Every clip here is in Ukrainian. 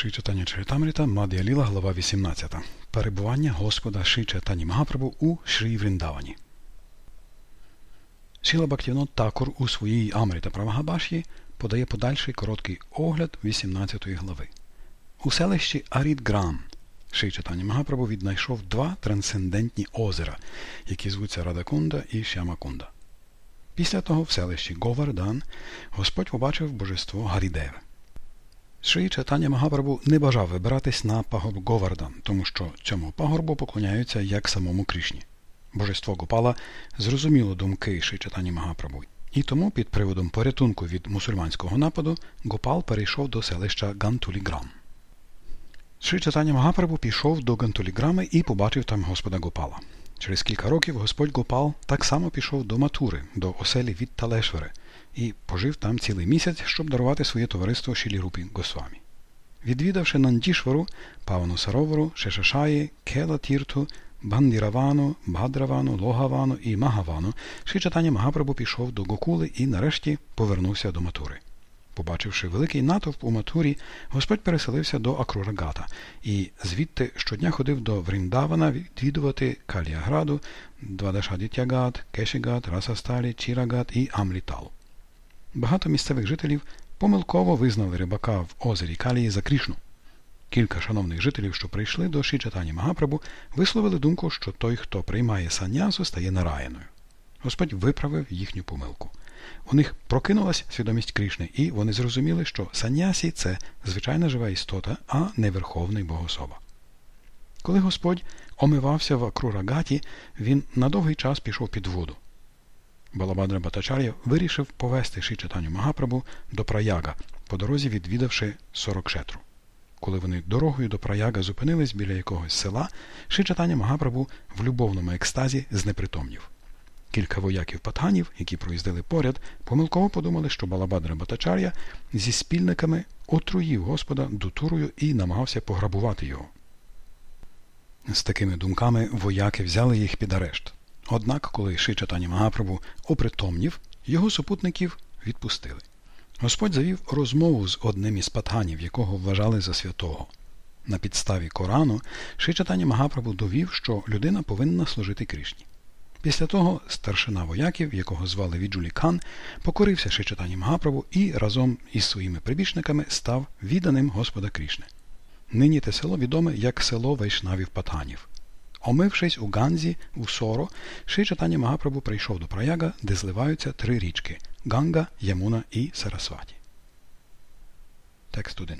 Шрі Чайтанья Чарітамріта Мадг'я Ліла, глава 18. Перебування Господа Шрі Чайтаньї Магапрабгу у Шрі Вріндавані. Шріла Бгактівінод Тхакур у своїй Амріта Праваха Бхаш'ї подає подальший короткий огляд 18 глави. У селищі Аріт-Грам Шрі Магапрабгу віднайшов два трансцендентні озера, які звуться Радгакунда і Ш'ямакунда. Після того в селищі Говардган Господь побачив божество Гарідеве. Ши Чайтаня Магапрабу не бажав вибиратись на пагорб Говардан, тому що цьому пагорбу поклоняються як самому Кришні. Божество Гопала зрозуміло думки Ши Чайтані Магапрабу, і тому під приводом порятунку від мусульманського нападу Гопал перейшов до селища Гантуліграм. Ши Чайтаня Магапрабу пішов до Гантуліграми і побачив там Господа Гопала. Через кілька років Господь Гопал так само пішов до Матури, до оселі від Талешвери, і пожив там цілий місяць, щоб дарувати своє товариство Шілірупі Госвамі. Відвідавши Нандішвару, Павану Саровару, Шешашаї, Кела Тірту, Бандіравану, Бадравану, Логавану і Магавану, Шичатаня Магапрабу пішов до Гокули і нарешті повернувся до Матури. Побачивши великий натовп у Матурі, Господь переселився до Акрурагата і звідти щодня ходив до Вріндавана відвідувати Каліаграду, Двадашадітягат, Кешігат, Расасталі, Чірагат і Амлітал. Багато місцевих жителів помилково визнали рибака в озері Калії за Крішну. Кілька шановних жителів, що прийшли до Шічатані Магапрабу, висловили думку, що той, хто приймає санясу, стає нараяною. Господь виправив їхню помилку. У них прокинулась свідомість Крішни, і вони зрозуміли, що санясі це звичайна жива істота, а не верховний богособа. Коли Господь омивався в Акрурагаті, він на довгий час пішов під воду. Балабадра Батачар'я вирішив повести Шичатаню Магапрабу до Праяга, по дорозі відвідавши Сорокшетру. Коли вони дорогою до Праяга зупинились біля якогось села, Шичатаня Магапрабу в любовному екстазі знепритомнів. Кілька вояків патганів, які проїздили поряд, помилково подумали, що Балабадра Батачар'я зі спільниками отруїв Господа дутурою і намагався пограбувати його. З такими думками вояки взяли їх під арешт. Однак, коли Шичатані Магапрабу опритомнів, його супутників відпустили. Господь завів розмову з одним із патганів, якого вважали за святого. На підставі Корану Шичатані Магапрабу довів, що людина повинна служити Кришні. Після того старшина вояків, якого звали Віджулі Кан, покорився Шичатані Магапрабу і разом із своїми прибічниками став відданим Господа Крішни. Нині те село відоме як село Вайшнавів Патганів. Омившись у Ганзі, у Соро, Ши Чатані Магапрабу прийшов до Праяга, де зливаються три річки Ганга, Ямуна і Сарасваті. Текст 1.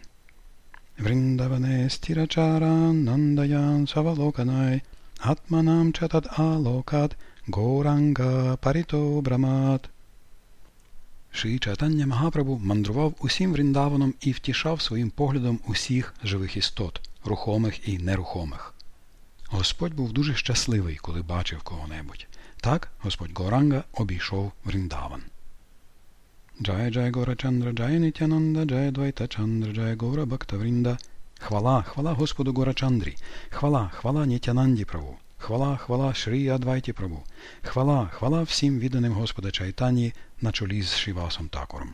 Вріндаване стірачара нандаян савалоканай атманам чатад алокат горанга парито брамат. Ши Магапрабгу мандрував усім Вріндаваном і втішав своїм поглядом усіх живих істот, рухомих і нерухомих. Господь був дуже щасливий, коли бачив кого-небудь. Так Господь Горанга обійшов Вріндаван. Джай Джай Гаура Чандра, Джай Нітянанда, Джай Адвайта Чандра, Джай Гаура Бхакта Врінда. Хвала, хвала Господу Горачандрі, хвала, хвала Нітьянанді Прабгу, хвала, хвала Шрі Адвайті Прабгу, хвала, хвала всім відданим Господа Чайтані на чолі з Шивасом Такором.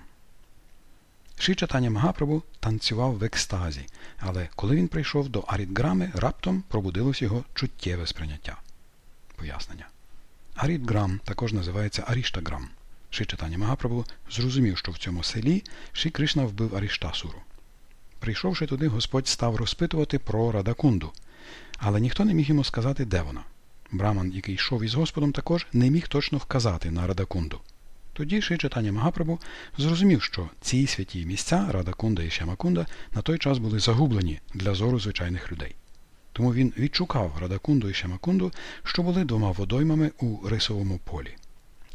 Ши Чатаня Магапрабу танцював в екстазі, але коли він прийшов до Арідграми, раптом пробудилось його чуттєве сприйняття. Пояснення. Арідграм також називається Аріштаграм. Ши Чатаня Магапрабу зрозумів, що в цьому селі Ши Кришна вбив Аріштасуру. Прийшовши туди, Господь став розпитувати про Радакунду, але ніхто не міг йому сказати, де вона. Браман, який йшов із Господом, також не міг точно вказати на Радакунду. Тоді Ши Читання Магапрабу зрозумів, що ці святі місця Радакунда і Шямакунда на той час були загублені для зору звичайних людей. Тому він відшукав Радакунду і Шямакунду, що були двома водоймами у рисовому полі.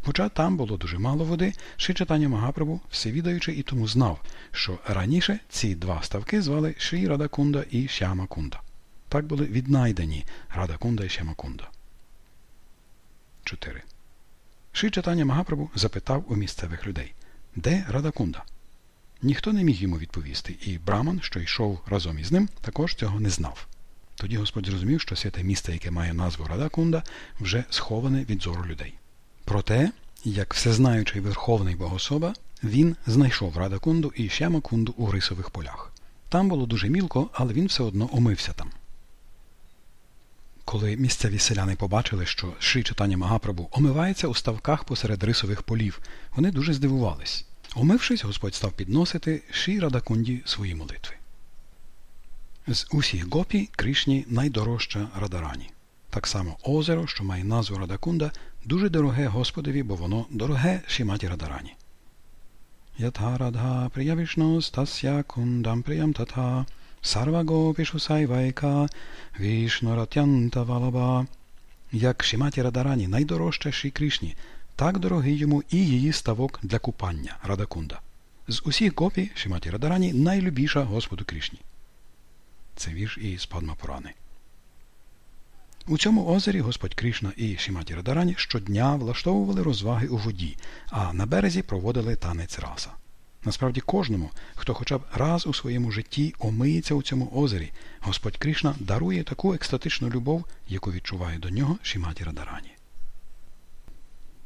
Хоча там було дуже мало води, Ши Читання Магапрабу всевідаючи і тому знав, що раніше ці два ставки звали Шрі Радакунда і Шямакунда. Так були віднайдені Радакунда і Шямакунда. 4. Ши Магапрабу запитав у місцевих людей, де Радакунда? Ніхто не міг йому відповісти, і Браман, що йшов разом із ним, також цього не знав. Тоді Господь зрозумів, що святе місце, яке має назву Радакунда, вже сховане від зору людей. Проте, як всезнаючий Верховний Богособа, він знайшов Радакунду і Шямакунду у рисових полях. Там було дуже мілко, але він все одно омився там. Коли місцеві селяни побачили, що Шрі читання Магапрабу омивається у ставках посеред рисових полів, вони дуже здивувались. Омившись, Господь став підносити Шрі Радакунді свої молитви. З усіх гопі Кришні найдорожча Радарані. Так само озеро, що має назву Радакунда, дуже дороге Господові, бо воно дороге Шіматі Радарані. Ятха Радха Приявішно Стасya Кундам Приям Татха Гопішу Сайвайка Вішноратянта Валаба. Як Шіматі Радарані найдорожча Шрі Кришні, так дорогий йому і її ставок для купання Радакунда. З усіх гопі Шіматі Радарані найлюбіша Господу Кришні. Це вірш із Падмапурани. У цьому озері Господь Кришна і Шіматі Радарані щодня влаштовували розваги у воді, а на березі проводили танець раса. Насправді кожному, хто хоча б раз у своєму житті омиється у цьому озері, Господь Кришна дарує таку екстатичну любов, яку відчуває до нього Шіматі Радарані.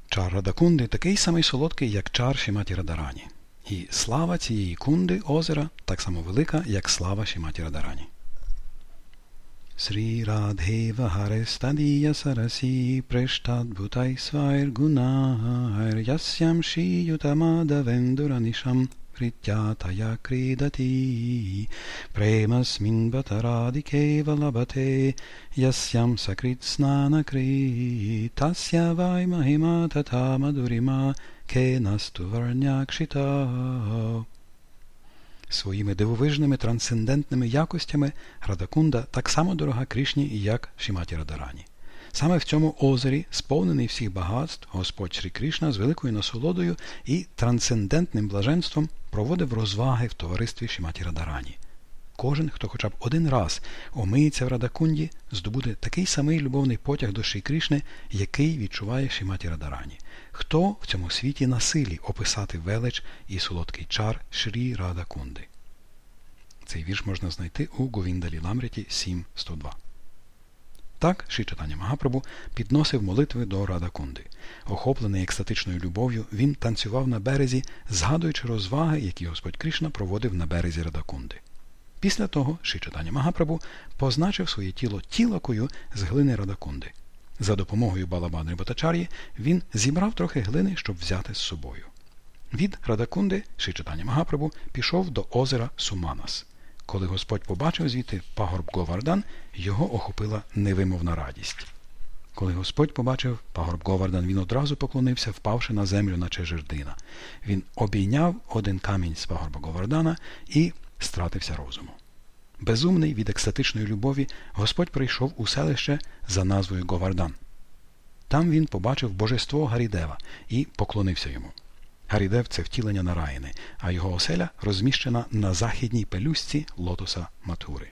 Чар Радакунди такий самий солодкий, як чар Шіматі Радарані. І слава цієї кунди озера так само велика, як слава Шіматі Радарані. Sriradheva Harestadiya Sarasi Preshtadbhutai Svair Gunair Yasyam Shri Yutamadavenduranišam Prityataya Kridati Premasmin Bataradike Valabate Yasyam Sakrit Snanakri Tasya Своїми дивовижними трансцендентними якостями Радакунда так само дорога Кришні, як Шіматі Радарані. Саме в цьому озері, сповнений всіх багатств, Господь Шрі Кришна з великою насолодою і трансцендентним блаженством проводив розваги в товаристві Шіматі Радарані. Кожен, хто хоча б один раз омиється в Радакунді, здобуде такий самий любовний потяг до Шрі Кришни, який відчуває Шіматі Радарані. Хто в цьому світі на силі описати велич і солодкий чар Шрі Радакунди? Цей вірш можна знайти у Говіндалі Ламріті 7.102. Так Ші Читання Магапрабу підносив молитви до Радакунди. Охоплений екстатичною любов'ю, він танцював на березі, згадуючи розваги, які Господь Кришна проводив на березі Радакунди. Після того Ші Читання Магапрабу позначив своє тіло тілакою з глини Радакунди. За допомогою Балабани Батачар'ї він зібрав трохи глини, щоб взяти з собою. Від Радакунди, Шичатані Магапрабу, пішов до озера Суманас. Коли Господь побачив звідти пагорб Говардан, його охопила невимовна радість. Коли Господь побачив пагорб Говардан, він одразу поклонився, впавши на землю, наче жердина. Він обійняв один камінь з пагорба Говардана і стратився розуму. Безумний від екстатичної любові, Господь прийшов у селище за назвою Говардан. Там він побачив божество Гарідева і поклонився йому. Гарідев це втілення Нараїни, а його оселя розміщена на західній пелюстці лотоса Матури.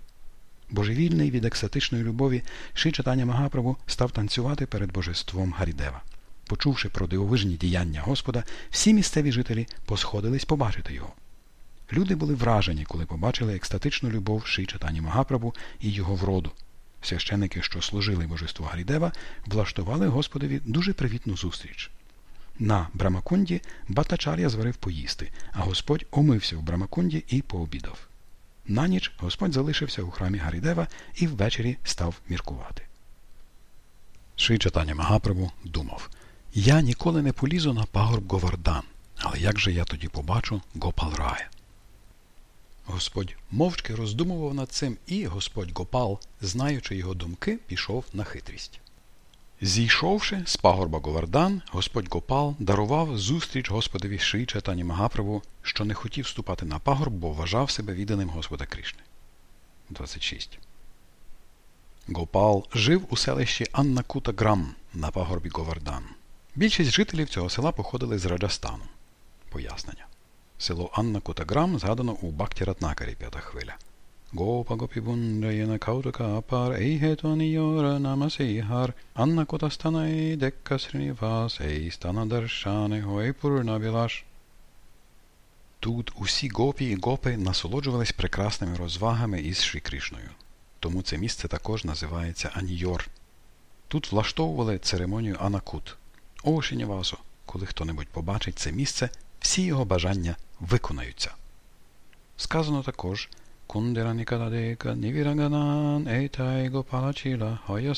Божевільний від екстатичної любові Ши читання Магаправу став танцювати перед божеством Гарідева. Почувши про дивовижні діяння Господа, всі місцеві жителі посходились побачити його. Люди були вражені, коли побачили екстатичну любов Ши читані Магапрабу і його вроду. Священники, що служили божеству Гарідева, влаштували Господові дуже привітну зустріч. На Брамакунді Батачар'я зварив поїсти, а Господь омився в Брамакунді і пообідав. На ніч Господь залишився у храмі Гарідева і ввечері став міркувати. Ши читання Магапрабу думав Я ніколи не полізу на пагорб Говардан, але як же я тоді побачу Гопалрая? Господь мовчки роздумував над цим, і Господь Гопал, знаючи його думки, пішов на хитрість. Зійшовши з пагорба Говардан, Господь Гопал дарував зустріч Господові Ши Чатані Магаправу, що не хотів ступати на пагорб, бо вважав себе відданим Господа Кришни. 26. Гопал жив у селищі Аннакута Грам на пагорбі Говардан. Більшість жителів цього села походили з Раджастану. Пояснення. Село Анна Кутаграм згадано у Бакті Ратнакарі п'ята хвиля. Гопа гопібундраяна каутака апар ейгетванійора намасейгар Анна Кутастана ей декка срінівас ей стана даршане гоейпурна білаш. Тут усі гопі і гопи насолоджувались прекрасними розвагами із Шрі Кришною. Тому це місце також називається Анійор. Тут влаштовували церемонію Анакут. О, Шинівасо, коли хто-небудь побачить це місце, всі його бажання виконаються. Сказано також, кундера нікададека нівіраганан ейтай гопалачіла хоя.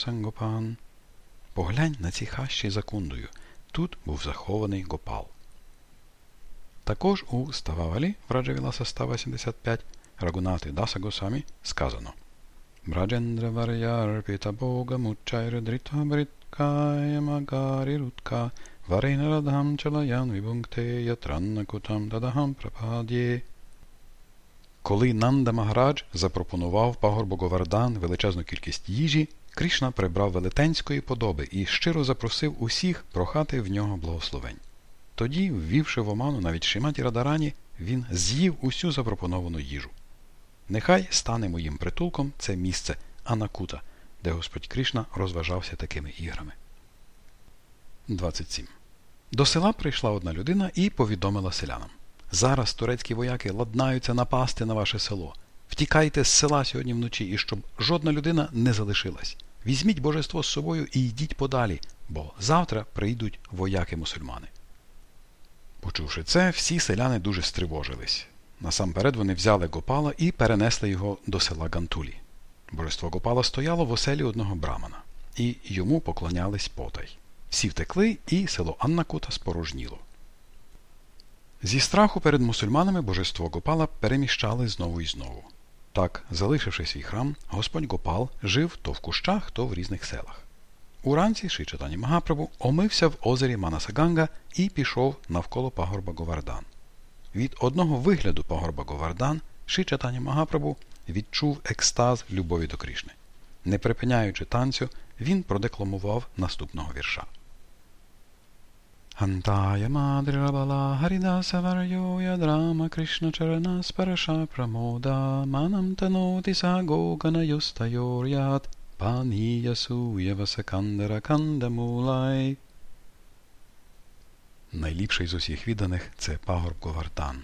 Поглянь на ці хащі за кундою. Тут був захований гопал. Також у Стававалі в Раджавіласа 185 Рагунати Даса Госамі сказано Браджендра Варяр Бога Мучайр Дритва Бриткая Магарі Рутка Варейнарадхам Чалаян Вібунгте Ятранна Кутам Дадахам Прападє. Коли Нанда Магарадж запропонував пагорбу Говардан величезну кількість їжі, Кришна прибрав велетенської подоби і щиро запросив усіх прохати в нього благословень. Тоді, ввівши в оману навіть Шиматі Радарані, він з'їв усю запропоновану їжу. Нехай стане моїм притулком це місце Анакута, де Господь Кришна розважався такими іграми. 27. До села прийшла одна людина і повідомила селянам Зараз турецькі вояки ладнаються напасти на ваше село. Втікайте з села сьогодні вночі, і щоб жодна людина не залишилась. Візьміть божество з собою і йдіть подалі, бо завтра прийдуть вояки-мусульмани. Почувши це, всі селяни дуже стривожились. Насамперед вони взяли Гопала і перенесли його до села Гантулі. Божество Гопала стояло в оселі одного брамана, і йому поклонялись потай. Всі втекли, і село Аннакута спорожніло. Зі страху перед мусульманами божество Гопала переміщали знову і знову. Так, залишивши свій храм, Господь Гопал жив то в кущах, то в різних селах. Уранці Ши Чатані Магапрабу омився в озері Манасаганга і пішов навколо пагорба Говардан. Від одного вигляду пагорба Говардан Ши Чатані Магапрабу відчув екстаз любові до Крішни. Не припиняючи танцю, він продекламував наступного вірша. Hantaya Madrirabala Haridasa Varyoya Drama Krishna Charana Sparasha Pramoda Manam Tanoti Sagogana Yustayoryat Paniya Суєва Секандера Кандамулай. Найліпший з усіх відданих це пагорб Говардан.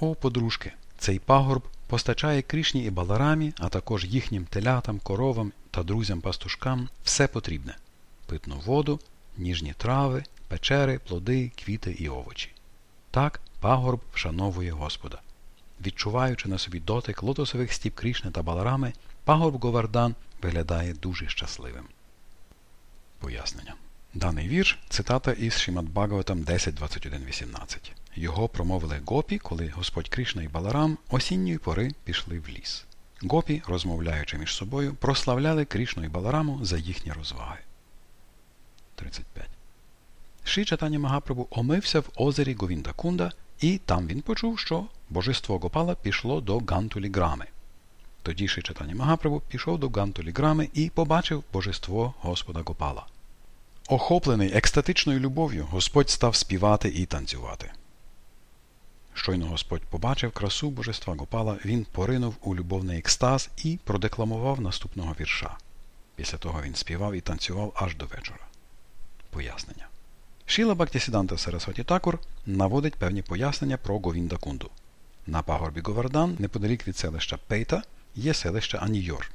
О, подружки! Цей пагорб постачає Крішні і Баларамі, а також їхнім телятам, коровам та друзям-пастушкам все потрібне питну воду, ніжні трави, печери, плоди, квіти і овочі. Так пагорб вшановує Господа. Відчуваючи на собі дотик лотосових стіп Крішни та Баларами, пагорб Говардан виглядає дуже щасливим. Пояснення. Даний вірш цитата із Шимат Бхагаватам 10.21.18. Його промовили гопі, коли Господь Кришна і Баларам осінньої пори пішли в ліс. Гопі, розмовляючи між собою, прославляли Кришну і Балараму за їхні розваги. 35. Ши Чатані Магапрабу омився в озері Говіндакунда, і там він почув, що божество Гопала пішло до Гантулі Грами. Тоді Ши Чатані Магапрабу пішов до Гантулі Грами і побачив божество Господа Гопала. Охоплений екстатичною любов'ю, Господь став співати і танцювати. Щойно Господь побачив красу божества Гопала, він поринув у любовний екстаз і продекламував наступного вірша. Після того він співав і танцював аж до вечора. Пояснення. Шіла Бактісіданта Сарасваті Такур наводить певні пояснення про Говінда Кунду. На пагорбі Говардан, неподалік від селища Пейта, є селище Анійор.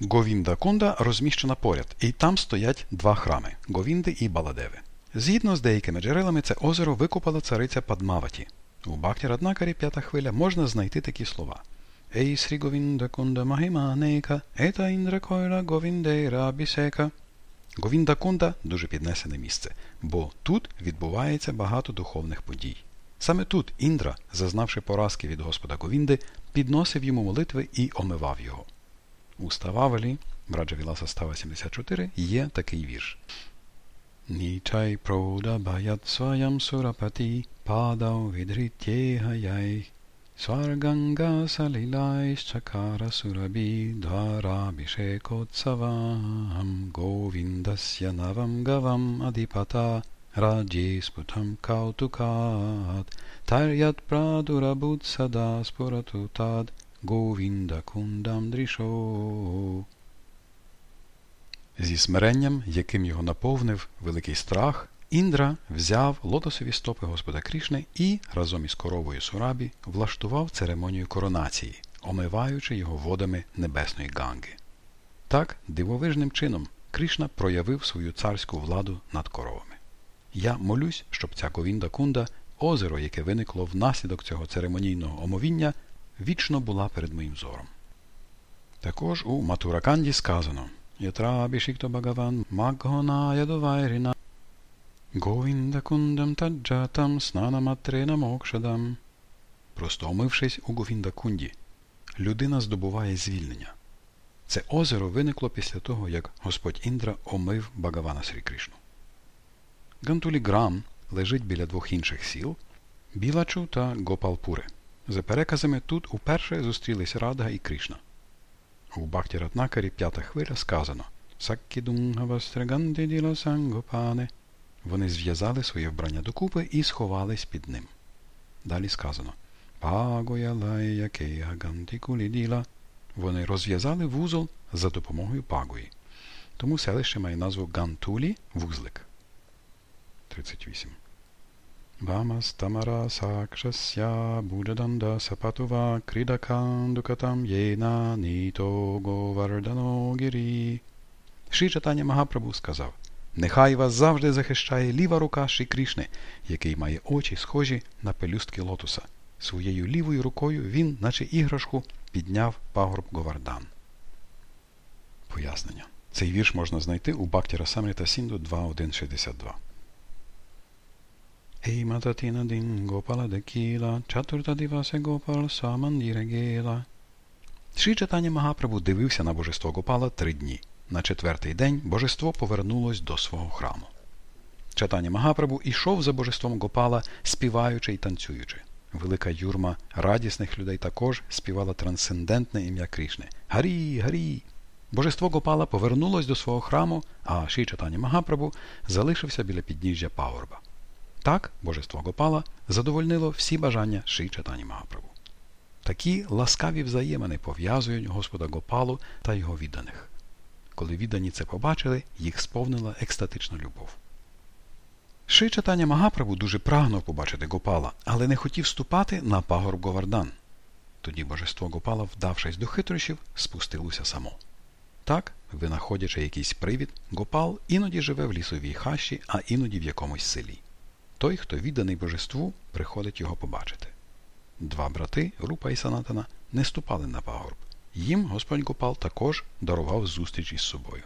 Говінда Кунда розміщена поряд, і там стоять два храми Говінди і Баладеви. Згідно з деякими джерелами, це озеро викопала цариця Падмаваті. У Бхакті Раднакарі п'ята хвиля можна знайти такі слова. Ей Срі Говінда Кунда Махиманейка, Ета Індра Койла Говіндейра Бісека. Говінда Кунда дуже піднесене місце, бо тут відбувається багато духовних подій. Саме тут Індра, зазнавши поразки від Господа Говінди, підносив йому молитви і омивав його. У Стававелі, Браджа Віласа Става 74, є такий вірш. Нічай прода баят своям сурапати, падав відритєгаяй, Сварганга Салілайщакара Сурабі Дварабішекотсавам Говіндасya Навам Гавам Адіпата Раджі Спутам Каутукат Тарят Прадурабут Сада Спуратутад Говінда Кундам Дрішо. Зі смиренням, яким його наповнив великий страх, Індра взяв лотосові стопи Господа Крішни і разом із коровою Сурабі влаштував церемонію коронації, омиваючи його водами небесної ганги. Так, дивовижним чином, Кришна проявив свою царську владу над коровами. Я молюсь, щоб ця Говінда Кунда, озеро, яке виникло внаслідок цього церемонійного омовіння, вічно була перед моїм зором. Також у Матураканді сказано Ятрабішікто Багаван Маггона Ядувайріна Говінда кундам таджатам снанаматрена мокшадам. Просто омившись у Говіндакунді, людина здобуває звільнення. Це озеро виникло після того, як Господь Індра омив Багавана Срі Кришну. Гантулі Грам лежить біля двох інших сіл Білачу та Гопалпури. За переказами тут уперше зустрілись Радга і Кришна. У Бхакті Ратнакарі п'ята хвиля сказано Саккідунгавастраганди Сангопане. Вони зв'язали своє вбрання докупи і сховались під ним. Далі сказано Пагоялая Вони розв'язали вузол за допомогою пагої. Тому селище має назву Гантулі вузлик. 38. Vamastамара Сакшася Буджаданда Сапатува Кридакандукатам Єна Ніто Говардано Гірі. Ші читання Магапрабу сказав Нехай вас завжди захищає ліва рука Ші Крішни, який має очі, схожі на пелюстки лотоса. Своєю лівою рукою він, наче іграшку, підняв пагорб Говардан. Пояснення. Цей вірш можна знайти у Бактіра Самріта Сінду 2.1.62. Heimatatiina din Gopala Dekila, Чатурта Дивасе Гопал Самандіре Гела. Шрі Чатані Магапрабу дивився на божество Гопала три дні. На четвертий день божество повернулось до свого храму. Чатані Магапрабу ішов за божеством Гопала, співаючи й танцюючи. Велика юрма радісних людей також співала трансцендентне ім'я Крішни. Гарі, гарі! Божество Гопала повернулось до свого храму, а Ші Чатані Магапрабу залишився біля підніжжя пагорба. Так, божество Гопала задовольнило всі бажання Ши Чатані Магаправу. Такі ласкаві взаємини пов'язують Господа Гопалу та його відданих. Коли віддані це побачили, їх сповнила екстатична любов. Ши Чатаня Магаправу дуже прагнув побачити Гопала, але не хотів ступати на пагорб Говардан. Тоді божество Гопала, вдавшись до хитрощів, спустилося само. Так, винаходячи якийсь привід, Гопал іноді живе в лісовій хащі, а іноді в якомусь селі. Той, хто відданий божеству, приходить його побачити. Два брати, Рупа і Санатана, не ступали на пагорб. Їм Господь Гопал також дарував зустріч із собою.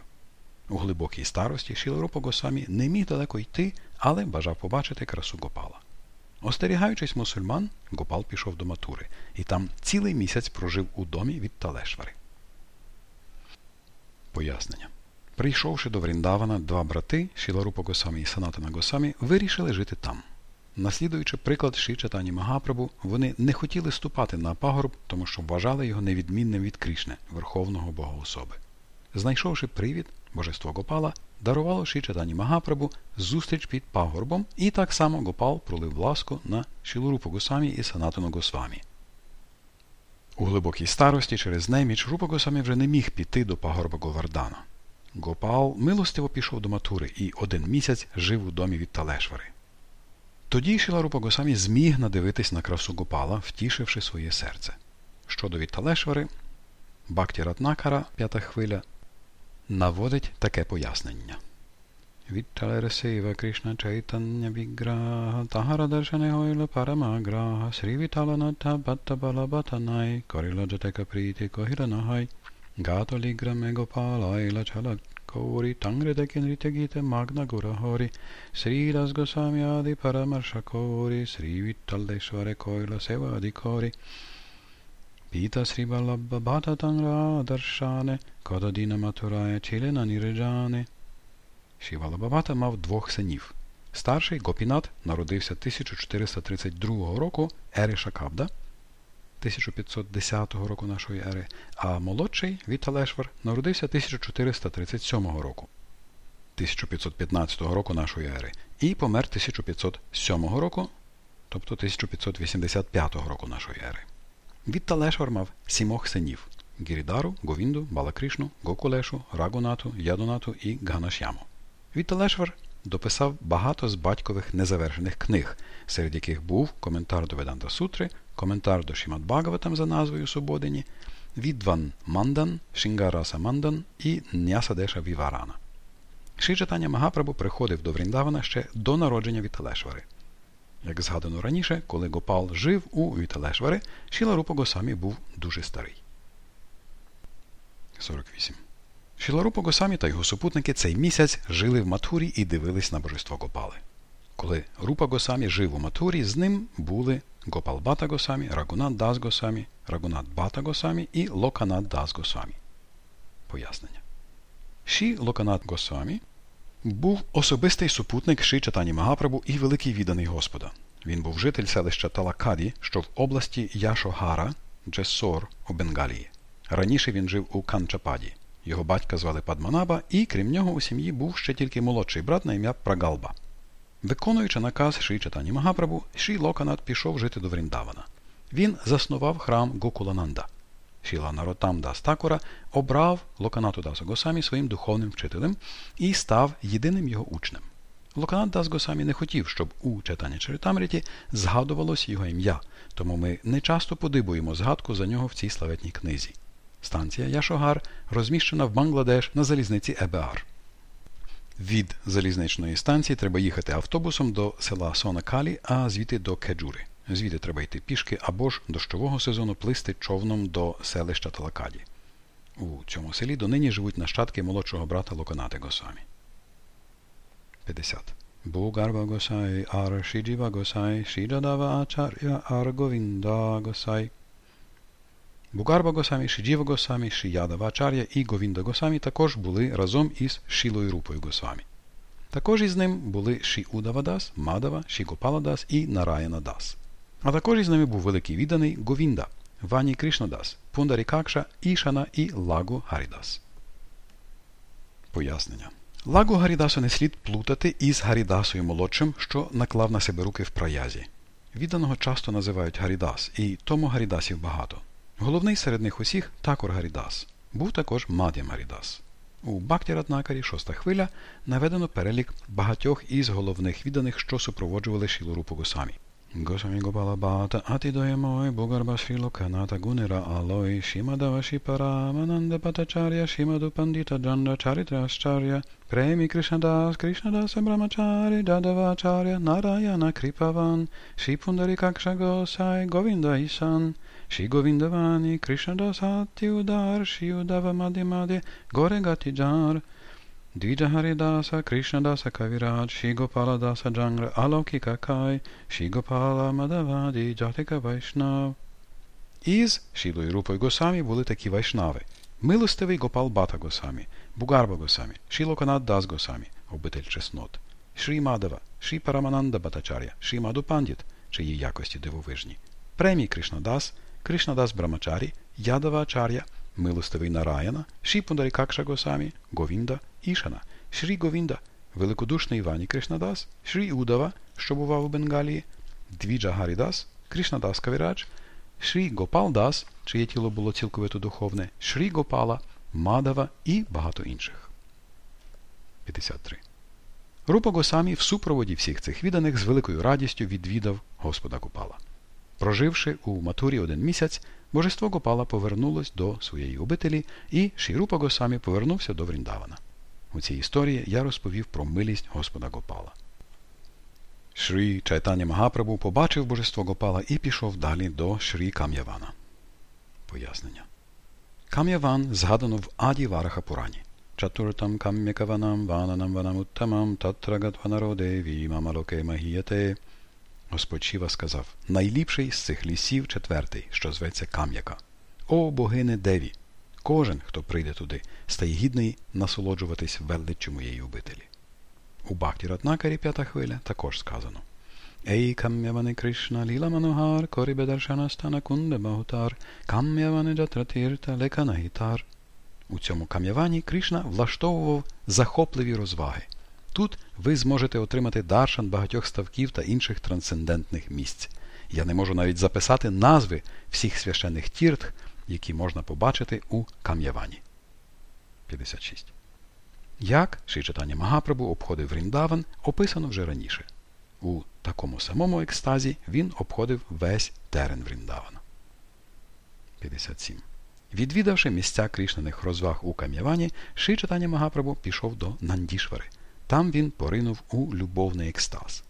У глибокій старості Шіларупа Госамі не міг далеко йти, але бажав побачити красу Гопала. Остерігаючись мусульман, Гопал пішов до Матури і там цілий місяць прожив у домі від Талешвари. Пояснення. Прийшовши до Вріндавана, два брати Шіларупа Госамі і Санатана Госамі вирішили жити там. Наслідуючи приклад Ші Чатані Магапрабу, вони не хотіли ступати на пагорб, тому що вважали його невідмінним від Крішне, Верховного Бога особи. Знайшовши привід, божество Гопала дарувало Ші Чатані Магапрабу зустріч під пагорбом, і так само Гопал пролив ласку на Шілурупу Госамі і Санатану Госвамі. У глибокій старості через неміч Рупа Госамі вже не міг піти до пагорба Говардана. Гопал милостиво пішов до Матури і один місяць жив у домі від Талешвари. Тоді Шіларупа Госамі зміг надивитись на красу Гопала, втішивши своє серце. Щодо від Талешвари, Бакті Ратнакара, п'ята хвиля, наводить таке пояснення. Вітталересейва Кришна Чайтання Віграха Тахара Даршане Гойла Парамаграха Срі Віталаната Баттабалабатанай Коріладжатека Пріти Когіранахай Gatoligrame Gopalaila Chalak Kauri Tangredeke Nrityagita Magna Gurahori Sri Das Goswami Adi Paramarsha Sri Vittaldeshware Koila Seva Adhikori Pita Sri Vallabha Bhata Tangra Darshane Кодадіна Матурая Чилена Нірджани. Шівалабабата мав двох синів. Старший Гопінат народився 1432 року Ери Шакабда – 1510 року нашої ери, а молодший Віталешвар народився 1437 року 1515 року нашої ери і помер 1507 року, тобто 1585 року нашої ери. Вітталешвар мав сімох синів Гірідару, Говінду, Балакришну, Гокулешу, Рагунатгу, Ядунатгу і Ганаш'яму. Вітталешвар дописав багато з батькових незавершених книг, серед яких був коментар до Веданта Сутри, коментар до Шрімад Бхагаватам за назвою Субодгіні, Відванмандана, Шрінгарараса Мандана і Ньясадеша Віварана. Ши Чатаня Магапрабу приходив до Вріндавана ще до народження Віталешвари. Як згадано раніше, коли Гопал жив у Віталешвари, Шіларупа Госамі був дуже старий. 48. Шіларупа Госамі та його супутники цей місяць жили в Матхурі і дивились на божество Гопали. Коли Рупа Госамі жив у Матхурі, з ним були Гопал Бата Госамі, Рагунат Дас Госамі, Рагунат Бата Госамі і Локанат Дас Госамі. Пояснення. Ші Локанат Госамі був особистий супутник Ши Чатані Магапрабу і великий відданий Господа. Він був житель селища Талакаді, що в області Яшогара, Джесор у Бенгалії. Раніше він жив у Канчападі. Його батька звали Падманаба, і крім нього у сім'ї був ще тільки молодший брат на ім'я Прагалба. Виконуючи наказ Ши Чатані Магапрабу, Ші Локанат пішов жити до Вріндавана. Він заснував храм Гокулананда. Шіла Наротам Дас обрав Локанату Даса своїм духовним вчителем і став єдиним його учнем. Локанат Дас Госамі не хотів, щоб у читанні Чаритамріті згадувалось його ім'я, тому ми не часто подибуємо згадку за нього в цій славетній книзі. Станція Яшогар розміщена в Бангладеш на залізниці ЕБАР. Від залізничної станції треба їхати автобусом до села Сонакалі, а звідти до Кеджури. Звідти треба йти пішки або ж дощового сезону плисти човном до селища Талакаді. У цьому селі донині живуть нащадки молодшого брата Локанати Госамі. 50. Бугарва Госай Ар Шіджіва Госай Шіджадава Ачар'я Ар Говінда Госай. Бугарба Госамі, Шіджіва Госамі, Шіядава Ачар'я і Говінда Госамі також були разом із Шілою Рупою Госамі. Також із ним були Ші Удавадас, Мадава, Ші Гопаладас і Нараяна Дас. А також із ними був великий відданий Говінда, Вані Кришнадас, Пундарікакша, Ішана і Лагу Гарідас. Пояснення. Лагу Гарідасу не слід плутати із Гарідасою молодшим, що наклав на себе руки в праязі. Відданого часто називають Гарідас, і тому Гарідасів багато. Головний серед них усіх такор Гарідас. Був також Мад'ям Гарідас. У Бактіратнакарі, шоста хвиля, наведено перелік багатьох із головних відданих, що супроводжували Шілурупу Госамі. Goswami Gopala Bhata Atidoyamoy Bhugarba Srilo Kanata Gunira Aloy Shimadava Shiparamananda Patacharya Shimadu Pandita Janda Charitrascharya Premi Krishnadas Krishnadas Brahmachari Jadavacharya Narayana Kripavan Shri Pundarikaksha Gosai Govinda Isan Shri Govindavani Krishnadas Atyudar Shri Udava Madhimadi Goregati Jar Dvija Haridasa, Krishnadasa Kaviraj, Shigopala Dasa Jangra, Alaukika Kai, Shigopala Madhavadi, Джатика Вайшнав. Із Шілою Рупою Госамі були такі вайшнави. Милостивий Гопал Бата Госамі, Бугарба Госамі, Шілоканат Дас Госамі, обитель чеснот, Шрі Мадава, Шрі Парамананда Батачаря, Шрі Маду Пандіт, чиї якості дивовижні, премій Кришнадас, Кришнадас Брамачарі, Ядава Ачар'я, милостивий Нараяна, Шрі Пундарікакша Госамі, Говінда, Ішана, Шрі Говінда, великодушний Івані Кришнадас, Шрі Удава, що бував у Бенгалії, Двіджа Гарідас, Кришнадас Кавірадж, Шрі Гопал Дас, чиє тіло було цілковито духовне, Шрі Гопала, Мадава і багато інших. 53. Рупа Госамі в супроводі всіх цих відданих з великою радістю відвідав Господа Гопала. Проживши у матурі один місяць, божество Гопала повернулось до своєї обителі, і Шірупа Госамі повернувся до Вріндавана. У цій історії я розповів про милість Господа Гопала. Шрі Чайтані Магапрабу побачив божество Гопала і пішов далі до Шрі Кам'явана. Пояснення. Кам'яван згадано в Аді Вараха Пурані. Чатуртам кам'якаванам вананам ванамуттамам татрагатванароде мамалоке магіяте. Господь Шіва сказав найліпший з цих лісів четвертий, що зветься Кам'яка. О богине Деві! Кожен, хто прийде туди, стає гідний насолоджуватись величчю моєї обителі. У Бхакті Ратнакарі п'ята хвиля також сказано Ей кам'яване Кришна ліла маногар, корібе даршана стана кунде багутар, кам'яване джатратирта леканагітар. У цьому кам'явані Кришна влаштовував захопливі розваги. Тут ви зможете отримати даршан багатьох ставків та інших трансцендентних місць. Я не можу навіть записати назви всіх священних тіртх, які можна побачити у Кам'явані. 56. Як Шичатані Магапрабу обходив Ріндаван, описано вже раніше. У такому самому екстазі він обходив весь терен Вріндавана. 57. Відвідавши місця крішнених розваг у Кам'явані, Шичатані Магапрабу пішов до Нандішвари. Там він поринув у любовний екстаз.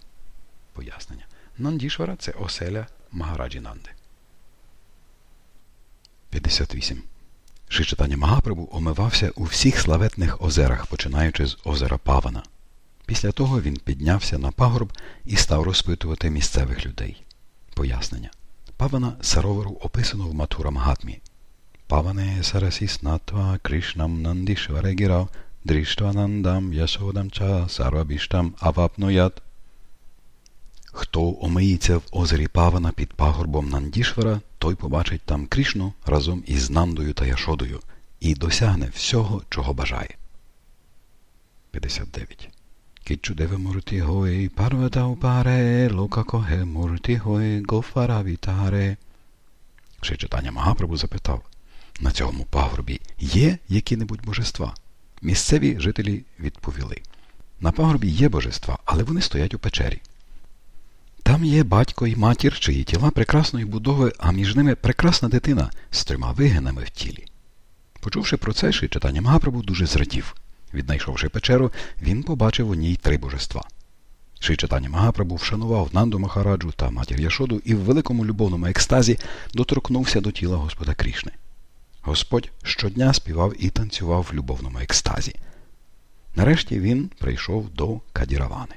Пояснення. Нандішвара це оселя Магараджі Нанди. 58. Шичатання Магапрабу омивався у всіх славетних озерах, починаючи з озера Павана. Після того він піднявся на пагорб і став розпитувати місцевих людей. Пояснення. Павана Сароверу описано в Матура Магатмі. Паване Сарасіснатва Кришнам Нандішваре Дріштванандам Ясодам Ча Сарвабіштам Авапнуят. Хто омиється в озері Павана під пагорбом Нандішвара, той побачить там Крішну разом із Нандою та Яшодою і досягне всього, чого бажає. 59. Кічудеве мурті гой, парвата упаре, лока коге мурті гой, гофара вітаре. Ще читання Магапрабу запитав, на цьому пагорбі є які-небудь божества? Місцеві жителі відповіли. На пагорбі є божества, але вони стоять у печері. Там є батько і матір, чиї тіла прекрасної будови, а між ними прекрасна дитина з трьома вигинами в тілі. Почувши про це, читання Магапрабу дуже зрадів. Віднайшовши печеру, він побачив у ній три божества. Шичатані Магапрабу вшанував Нанду Махараджу та матір Яшоду і в великому любовному екстазі доторкнувся до тіла Господа Крішни. Господь щодня співав і танцював в любовному екстазі. Нарешті він прийшов до Кадіравани.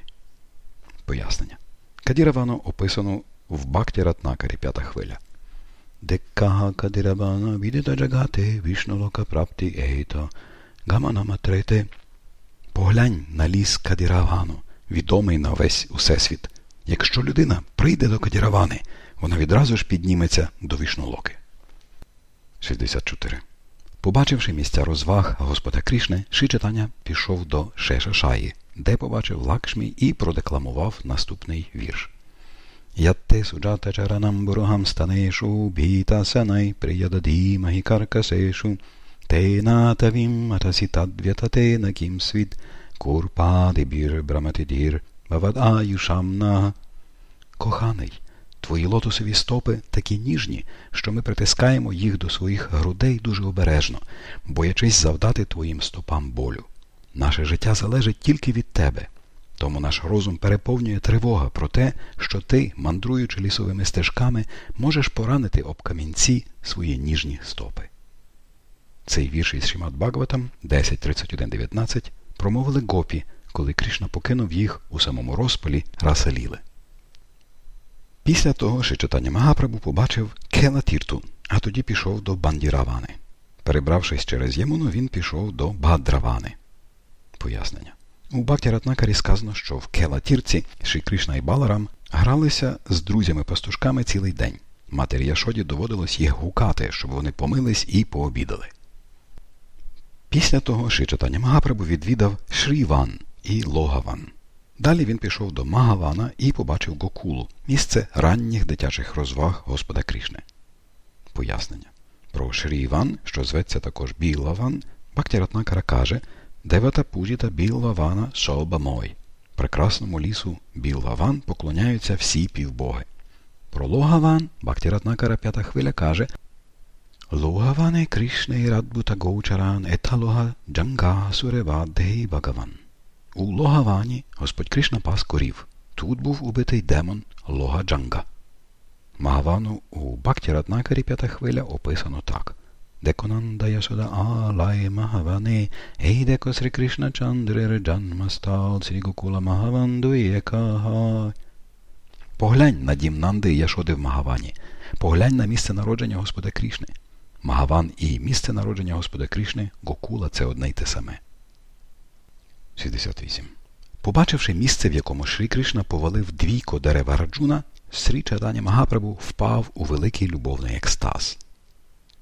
Пояснення. Кадіравану описано в Бакті Ратнакарі п'ята хвиля. Деккага Кадіравана відета джагати вішнолока прапті ейто гаманаматрете. Поглянь на ліс Кадіравану, відомий на весь усесвіт. Якщо людина прийде до Кадіравани, вона відразу ж підніметься до вішнолоки. 64. Побачивши місця розваг Господа Крішни, Шичатаня пішов до Шешашаї, де побачив Лакшмі і продекламував наступний вірш. Ятте суджата чаранам бургам станешу бхіта санай приядадімагі каркасешу тенатавім атасі тадвятатена кім світ курпадибір браматидір бавадаюшамна. Коханий, Твої лотосові стопи такі ніжні, що ми притискаємо їх до своїх грудей дуже обережно, боячись завдати твоїм стопам болю. Наше життя залежить тільки від тебе. Тому наш розум переповнює тривога про те, що ти, мандруючи лісовими стежками, можеш поранити об камінці свої ніжні стопи. Цей вірш із Шімат Бхагаватам 10.31.19 промовили гопі, коли Крішна покинув їх у самому розпалі Расаліли. Після того Шичатаня Магапрабу побачив Келатірту, а тоді пішов до Бандіравани. Перебравшись через Ямуну, він пішов до Бадравани. Пояснення. У Бхакті Ратнакарі сказано, що в Келатірці Ші Кришна і Баларам гралися з друзями-пастушками цілий день. Матері Яшоді доводилось їх гукати, щоб вони помились і пообідали. Після того Шичатаня Магапрабу відвідав Шріван і Логаван. Далі він пішов до Магавана і побачив Гокулу, місце ранніх дитячих розваг Господа Крішни. Пояснення. Про Шрі Іван, що зветься також Білаван, Бактіратнакара каже Девата Пуджіта Білвавана Шолба Мой. Прекрасному лісу Білваван поклоняються всі півбоги. Про Логаван Бактіратнакара п'ята хвиля каже Логаване Кришне Радбута Гоучаран Еталога Джанга Суреваддей Багаван. У Логавані Господь Кришна пас корів. Тут був убитий демон Лога Джанга. Магавану у Бакті Ратнакарі п'ята хвиля описано так. Деконанда Ясода Алай Магаване, Ейдеко Срі Кришна Чандре Джанмастал Срі Гокула Магаванду Єкага. Поглянь на дім Нанди Яшоди в Магавані. Поглянь на місце народження Господа Крішни. Магаван і місце народження Господа Крішни Гокула це одне й те саме. 68. Побачивши місце, в якому Шрі Кришна повалив двійко дерева Раджуна, Срі Чаданя Магапрабу впав у великий любовний екстаз.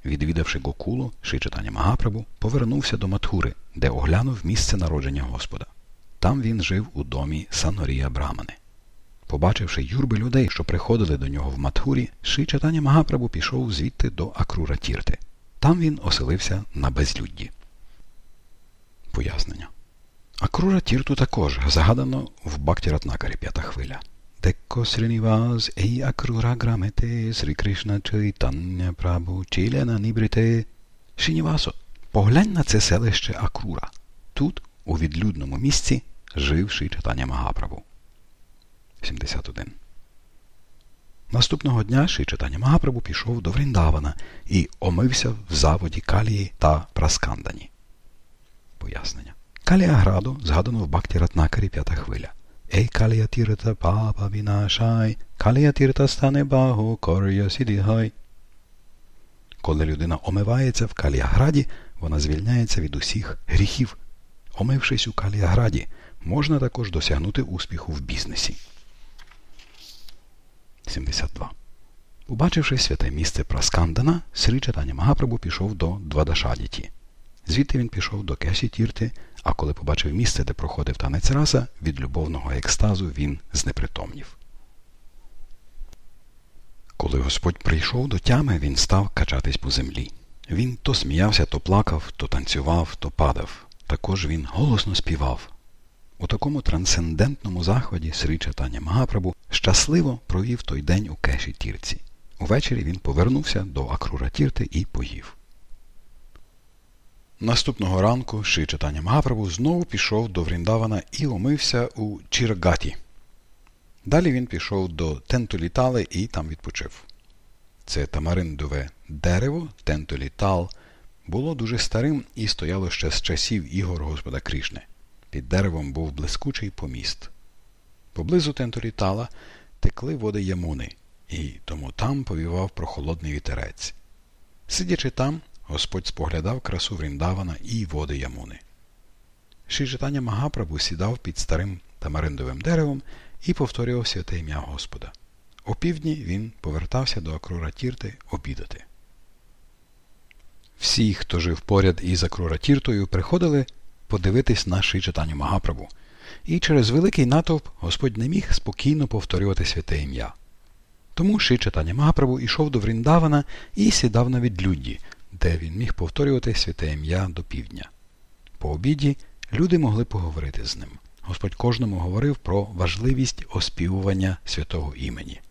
Відвідавши Гокулу, Шрі Чатаня Магапрабу повернувся до Матхури, де оглянув місце народження Господа. Там він жив у домі Санорія Брамани. Побачивши юрби людей, що приходили до нього в Матхурі, Шрі Чатаня Магапрабу пішов звідти до Акрура Тірти. Там він оселився на безлюдді. Пояснення. Акрура Тірту також загадано в Бакті Ратнакарі п'ята хвиля. Декко Срініваз ей Акрура грамете Срі Кришна Чайтання Прабу Чіляна Нібрите Шинівасо. Поглянь на це селище Акрура. Тут, у відлюдному місці, жив Ші Читання Магапрабу. 71. Наступного дня Ши Читання Магапрабу пішов до Вріндавана і омився в заводі Калії та Праскандані. Пояснення. Калія Граду згадано в Бакті Ратнакарі п'ята хвиля. Ей калія тірта папа вінашай, калія тірта стане багу, кор'я сідігай. Коли людина омивається в Каліяграді, вона звільняється від усіх гріхів. Омившись у Каліяграді, можна також досягнути успіху в бізнесі. 72. Побачивши святе місце Праскандана, Срі Чатаня Магапрабу пішов до Двадашадіті. Звідти він пішов до Кесі Тірти, а коли побачив місце, де проходив танець раса, від любовного екстазу він знепритомнів. Коли Господь прийшов до тями, він став качатись по землі. Він то сміявся, то плакав, то танцював, то падав. Також він голосно співав. У такому трансцендентному заході Срі Чатаня Магапрабу щасливо провів той день у кеші тірці. Увечері він повернувся до Акрура Тірти і поїв. Наступного ранку Ши Чатаня Магапрабу знову пішов до Вріндавана і омився у Чіргаті. Далі він пішов до Тентолітали і там відпочив. Це тамариндове дерево, Тентолітал, було дуже старим і стояло ще з часів ігор Господа Крішни. Під деревом був блискучий поміст. Поблизу Тентолітала текли води Ямуни, і тому там повівав прохолодний вітерець. Сидячи там, Господь споглядав красу Вріндавана і води Ямуни. Шичитання Магапрабу сідав під старим тамариндовим деревом і повторював святе ім'я Господа. О півдні він повертався до Акрура Тірти обідати. Всі, хто жив поряд із Акрура Тіртою, приходили подивитись на Шичитаню Магапрабу, і через великий натовп Господь не міг спокійно повторювати святе ім'я. Тому Шичитання Магапрабу йшов до Вріндавана і сідав на відлюдді, де він міг повторювати святе ім'я до півдня. По обіді люди могли поговорити з ним. Господь кожному говорив про важливість оспівування святого імені.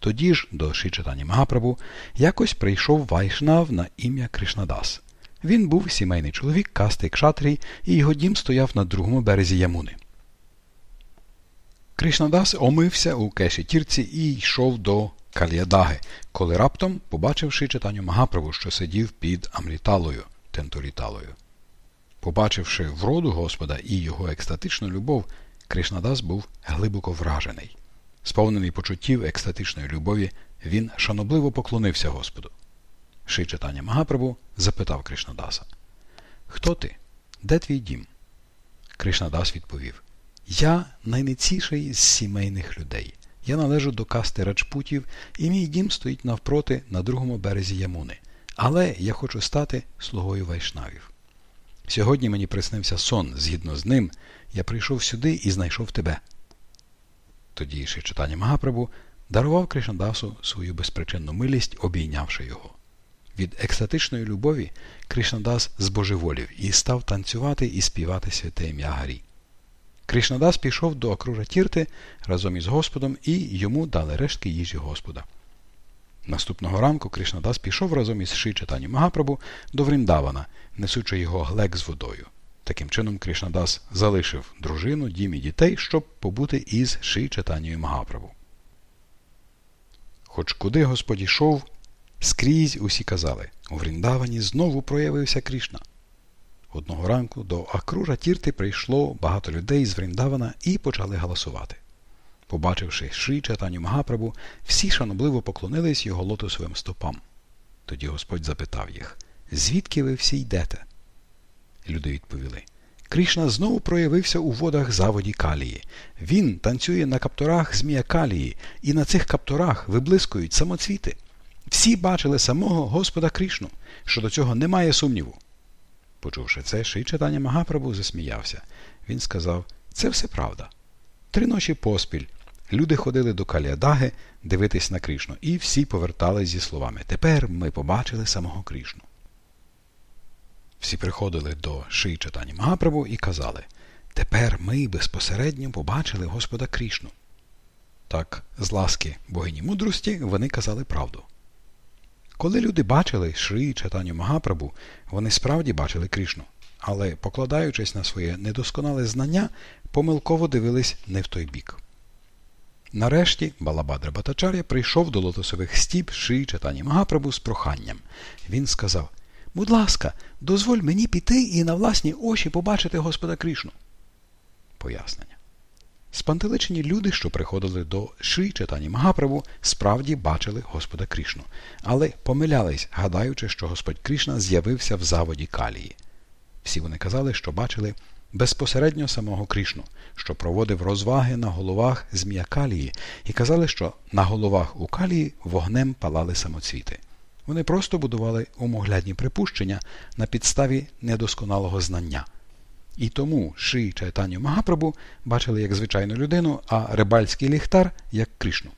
Тоді ж до Шичатані Магапрабу якось прийшов Вайшнав на ім'я Кришнадас. Він був сімейний чоловік касти Кшатрій, і його дім стояв на другому березі Ямуни. Кришнадас омився у кеші тірці і йшов до Каліядаги, коли раптом, побачивши читанню Магапрабу, що сидів під Амліталою, Тентуріталою. Побачивши вроду Господа і його екстатичну любов, Кришнадас був глибоко вражений. Сповнений почуттів екстатичної любові, він шанобливо поклонився Господу. Ши читання Магапрабу запитав Кришнадаса Хто ти? Де твій дім? Кришнадас відповів Я найниціший з сімейних людей. Я належу до касти раджпутів, і мій дім стоїть навпроти на другому березі Ямуни. Але я хочу стати слугою вайшнавів. Сьогодні мені приснився сон, згідно з ним, я прийшов сюди і знайшов тебе. Тоді ще читання Магапрабу дарував Кришнадасу свою безпричинну милість, обійнявши його. Від екстатичної любові Кришнадас збожеволів і став танцювати і співати святе ім'я Гарі. Кришнадас пішов до окружа Тірти разом із Господом і йому дали рештки їжі Господа. Наступного ранку Кришнадас пішов разом із Ши Чатані Магапрабу до Вріндавана, несучи його глек з водою. Таким чином Кришнадас залишив дружину, дім і дітей, щоб побути із Ши Чатанією Магапрабу. Хоч куди Господь йшов, скрізь усі казали у Вріндавані знову проявився Кришна. Одного ранку до Акрура Тірти прийшло багато людей з Вріндавана і почали галасувати. Побачивши Шрі Чатаню Магапрабу, всі шанобливо поклонились його лотосовим стопам. Тоді Господь запитав їх, звідки ви всі йдете? Люди відповіли. Кришна знову проявився у водах заводі Калії. Він танцює на каптурах змія Калії, і на цих каптурах виблискують самоцвіти. Всі бачили самого Господа Кришну, що до цього немає сумніву. Почувши це, Ши читання Магапрабу засміявся. Він сказав: Це все правда. Три ночі поспіль люди ходили до Каліадаги дивитись на Кришну, і всі повертались зі словами Тепер ми побачили самого Кришну. Всі приходили до Ши читання Магапрабу і казали Тепер ми безпосередньо побачили Господа Кришну. Так, з ласки богині мудрості вони казали правду. Коли люди бачили Шрі читанню Магапрабу, вони справді бачили Кришну, але, покладаючись на своє недосконале знання, помилково дивились не в той бік. Нарешті Балабадра Батачар'я прийшов до лотосових стіп Ши Чатані Магапрабу з проханням. Він сказав Будь ласка, дозволь мені піти і на власні очі побачити Господа Крішну. Пояснення. Спантеличені люди, що приходили до Ши Чатані Магапрабу, справді бачили Господа Крішну, але помилялись, гадаючи, що Господь Крішна з'явився в заводі Калії. Всі вони казали, що бачили безпосередньо самого Крішну, що проводив розваги на головах змія Калії, і казали, що на головах у Калії вогнем палали самоцвіти. Вони просто будували умоглядні припущення на підставі недосконалого знання. І тому Ши Чайтаню Магапрабу бачили як звичайну людину, а рибальський ліхтар як Кришну.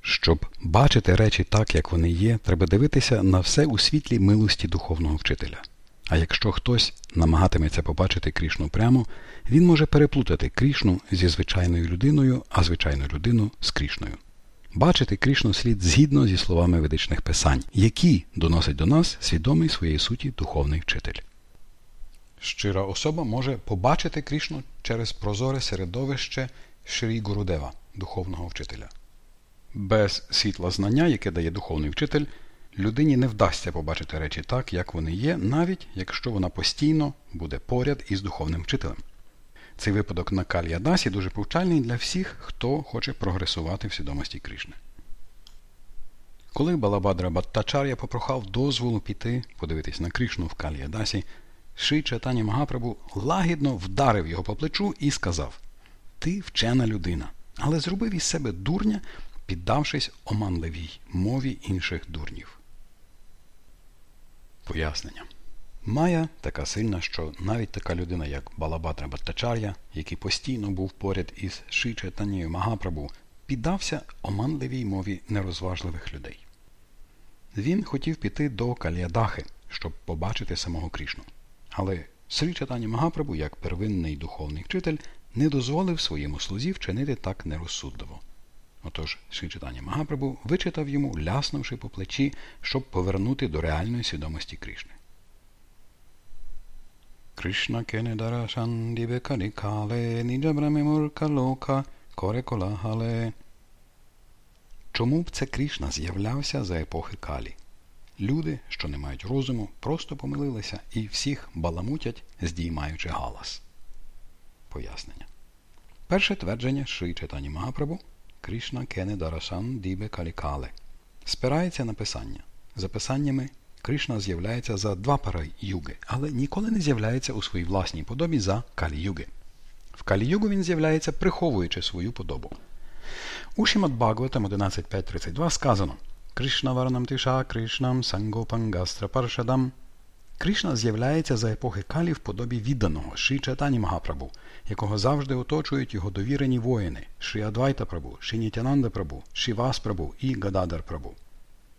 Щоб бачити речі так, як вони є, треба дивитися на все у світлі милості духовного вчителя. А якщо хтось намагатиметься побачити Крішну прямо, він може переплутати Крішну зі звичайною людиною, а звичайну людину з Крішною. Бачити Крішну слід згідно зі словами ведичних писань, які доносить до нас свідомий своєї суті духовний вчитель. Щира особа може побачити Крішну через прозоре середовище Шрі Гурудева, духовного вчителя. Без світла знання, яке дає духовний вчитель, людині не вдасться побачити речі так, як вони є, навіть якщо вона постійно буде поряд із духовним вчителем. Цей випадок на Кальядасі дуже повчальний для всіх, хто хоче прогресувати в свідомості Кришни. Коли Балабадра Баттачар'я попрохав дозволу піти подивитись на Кришну в Кальядасі, Ши Чатані Магапрабу лагідно вдарив його по плечу і сказав Ти вчена людина, але зробив із себе дурня, піддавшись оманливій мові інших дурнів. Пояснення. Майя така сильна, що навіть така людина, як Балабатра Баттачар'я, який постійно був поряд із Ши Чайтанією Магапрабу, піддався оманливій мові нерозважливих людей. Він хотів піти до Каліадахи, щоб побачити самого Крішну. Але Срі Чайтані Магапрабу, як первинний духовний вчитель, не дозволив своєму слузі вчинити так нерозсудливо. Отож Шрі Чайтані Магапрабу вичитав йому, ляснувши по плечі, щоб повернути до реальної свідомості Крішни. Кришна кенедара шандіве карікале, ніджабраме муркалока, кореколахале. Чому б це Кришна з'являвся за епохи Калі? Люди, що не мають розуму, просто помилилися і всіх баламутять, здіймаючи галас. Пояснення. Перше твердження Шри Читані Магапрабу Кришна Кене Дібе Калікале спирається на писання. За писаннями Кришна з'являється за два пари юги, але ніколи не з'являється у своїй власній подобі за калі-юги. В калі-югу він з'являється, приховуючи свою подобу. У Шімад Бхагаватам 11.5.32 сказано Кришна Варнам Тиша Кришнам Сангопангастра Паршадам Кришна з'являється за епохи Калі в подобі відданого Ши Чатані Магапрабу, якого завжди оточують його довірені воїни Ши Адвайта Прабу, Ши Нітянанда Прабу, Ши Вас Прабу і Гададар Прабу.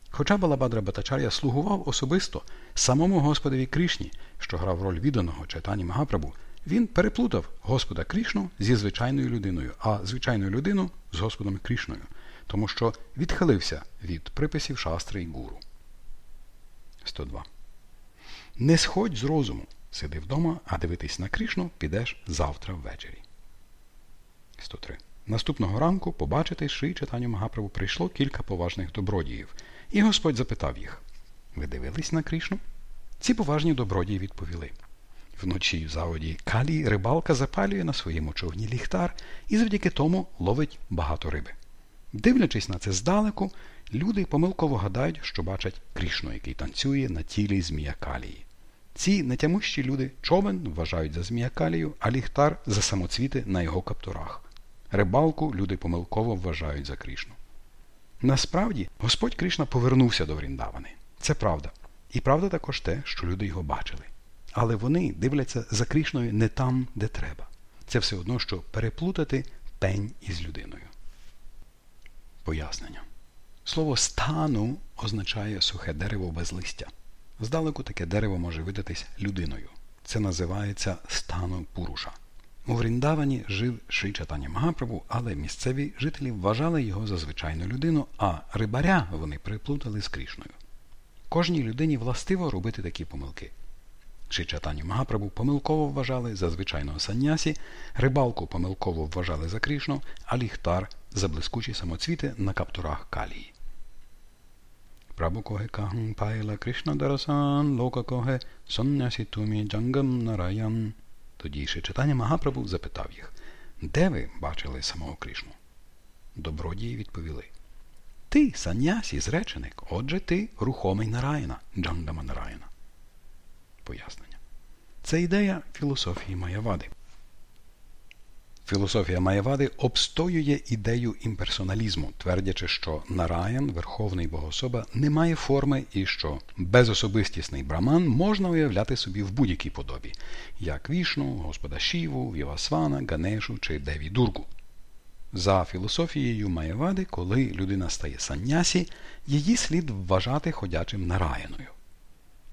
Хоча Балабадра Батачар'я слугував особисто самому Господові Кришні, що грав роль відданого Чайтані Магапрабу, він переплутав Господа Крішну зі звичайною людиною, а звичайну людину з Господом Крішною, тому що відхилився від приписів шастри і гуру. 102. Не сходь з розуму. Сиди вдома, а дивитись на Крішну підеш завтра ввечері. 103. Наступного ранку побачити Ши читанню Магаправу прийшло кілька поважних добродіїв, і Господь запитав їх Ви дивились на Крішну? Ці поважні добродії відповіли. Вночі в заводі Калі рибалка запалює на своєму човні ліхтар і завдяки тому ловить багато риби. Дивлячись на це здалеку, люди помилково гадають, що бачать Крішну, який танцює на тілі змія Калії. Ці нетямущі люди човен вважають за змія Калію, а ліхтар за самоцвіти на його каптурах. Рибалку люди помилково вважають за Крішну. Насправді, Господь Кришна повернувся до Вріндавани. Це правда. І правда також те, що люди його бачили. Але вони дивляться за Крішною не там, де треба. Це все одно, що переплутати пень із людиною. Пояснення. Слово стану означає сухе дерево без листя. Здалеку таке дерево може видатись людиною. Це називається стану Пуруша. У Вріндавані жив Ши Чатані Магапрабу, але місцеві жителі вважали його за звичайну людину, а рибаря вони приплутали з Крішною. Кожній людині властиво робити такі помилки. Шичатані Магапрабу помилково вважали за звичайного саннясі, рибалку помилково вважали за Кришну, а ліхтар за блискучі самоцвіти на каптурах калії. Прабу коге пайла Кришна Дарасан, лока соннясі тумі джангам нараян. Тоді Шичатані Магапрабу запитав їх, де ви бачили самого Кришну? Добродії відповіли. Ти, саннясі, зреченик, отже ти рухомий Нараїна, Джангама Нараїна. Пояснення. Це ідея філософії Маявади. Філософія Маявади обстоює ідею імперсоналізму, твердячи, що Нараян, Верховний Богособа, не має форми і що безособистісний браман можна уявляти собі в будь-якій подобі, як Вішну, Господа Шіву, Вівасвана, Ганешу чи Деві Дургу. За філософією Маєвади, коли людина стає саннясі, її слід вважати ходячим нараяною.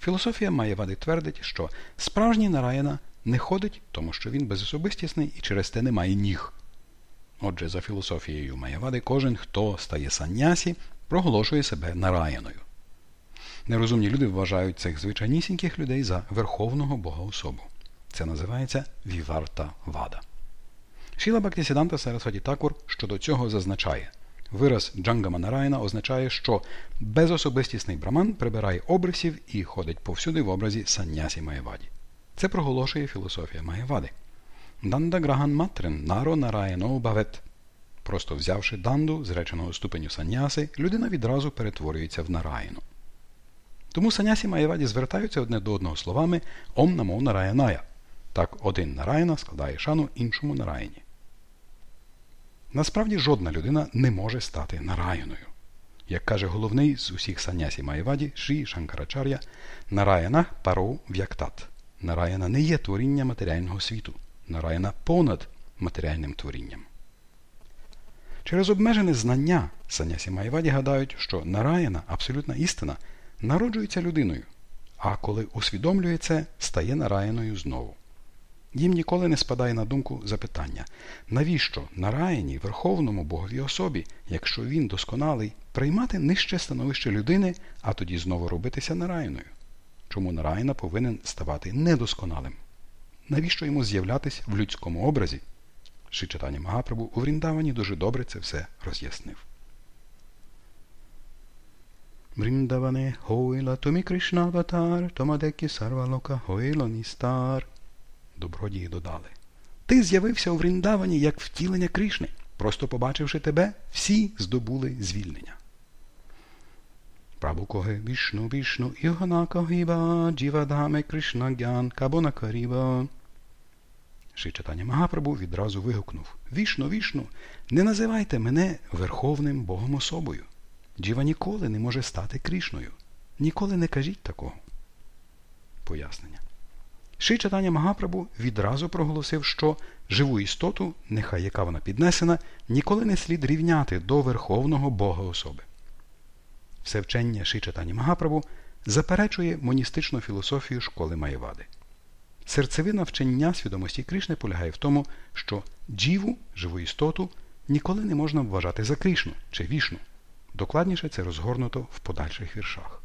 Філософія Маєвади твердить, що справжній нараяна не ходить, тому що він безособистісний і через те не має ніг. Отже, за філософією Маєвади, кожен, хто стає саннясі, проголошує себе нараяною. Нерозумні люди вважають цих звичайнісіньких людей за верховного Бога особу. Це називається Віварта Вада. Шіла Бактісіданта Сарасваті Такур щодо цього зазначає. Вираз Джангама Нарайна означає, що безособистісний браман прибирає обрисів і ходить повсюди в образі саннясі Маєваді. Це проголошує філософія Маєвади. Данда Граган Матрин Наро Нараяно Бавет. Просто взявши данду з реченого ступеню санняси, людина відразу перетворюється в нараїну. Тому санясі Маєваді звертаються одне до одного словами Ом намо Нараяная. Так один нараїна складає шану іншому нараїні. Насправді жодна людина не може стати нараяною. Як каже головний з усіх санясі Маєваді Шрі Шанкарачар'я, нараяна паро в'яктат. Нараяна не є творіння матеріального світу. Нараяна понад матеріальним творінням. Через обмежене знання санясі Маєваді гадають, що нараяна, абсолютна істина, народжується людиною, а коли усвідомлює це, стає нараяною знову. Їм ніколи не спадає на думку запитання, навіщо нараєній Верховному Боговій особі, якщо він досконалий, приймати нижче становище людини, а тоді знову робитися нараєною? Чому нараєна повинен ставати недосконалим? Навіщо йому з'являтись в людському образі? Шичатані Магапрабу у Вріндавані дуже добре це все роз'яснив. Вріндаване хойла тумі Кришнаватар, томадекі сарвалока хойло ністар. Добродії додали. Ти з'явився у Вріндавані як втілення Кришни. Просто побачивши тебе, всі здобули звільнення. Прабукоге вішну вішну Йоганака гіба, джівадаме Кришна гян, кабона каріба. Шичатаня Магапрабу відразу вигукнув Вішну, вішну, не називайте мене Верховним Богом особою. Джіва ніколи не може стати Кришною. Ніколи не кажіть такого. Пояснення. Ши читання Магапрабу відразу проголосив, що живу істоту, нехай яка вона піднесена, ніколи не слід рівняти до Верховного Бога особи. Все вчення Ши Магапрабу заперечує моністичну філософію школи Маєвади. Серцевина вчення свідомості Кришни полягає в тому, що джіву, живу істоту, ніколи не можна вважати за Кришну чи вішну. Докладніше це розгорнуто в подальших віршах.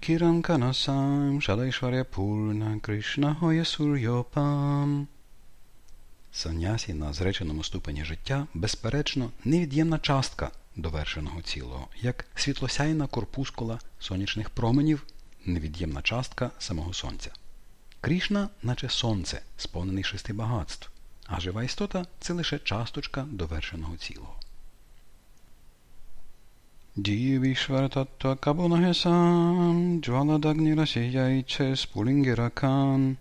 Kiran kanasam Shadaishwarya Purna Krishna Hoya. Санясі на зреченому ступені життя, безперечно, невід'ємна частка довершеного цілого, як світлосяйна корпускула сонячних променів, невід'ємна частка самого сонця. Крішна, наче сонце, сповнений шести багатств, а жива істота це лише часточка довершеного цілого. Дівішвартатва кабунагесам, джваладагнірасіяйче спулінгеракан.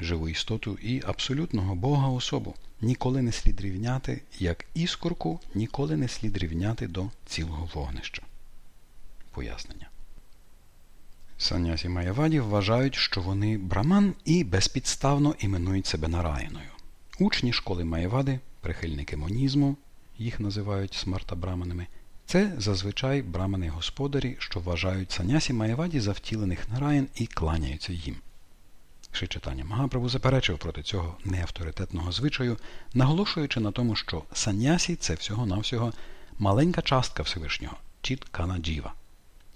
Живу істоту і абсолютного Бога особу ніколи не слід рівняти, як іскорку ніколи не слід рівняти до цілого вогнища. Пояснення. Санясі Маяваді вважають, що вони браман і безпідставно іменують себе нараїною. Учні школи Маєвади, прихильники монізму, їх називають смарта-браманами, це зазвичай брамани господарі, що вважають санясі Маєваді за втілених нараїн і кланяються їм. Шичатання Магапрабу заперечив проти цього неавторитетного звичаю, наголошуючи на тому, що санясі це всього-навсього маленька частка Всевишнього, чіт Канаджіва.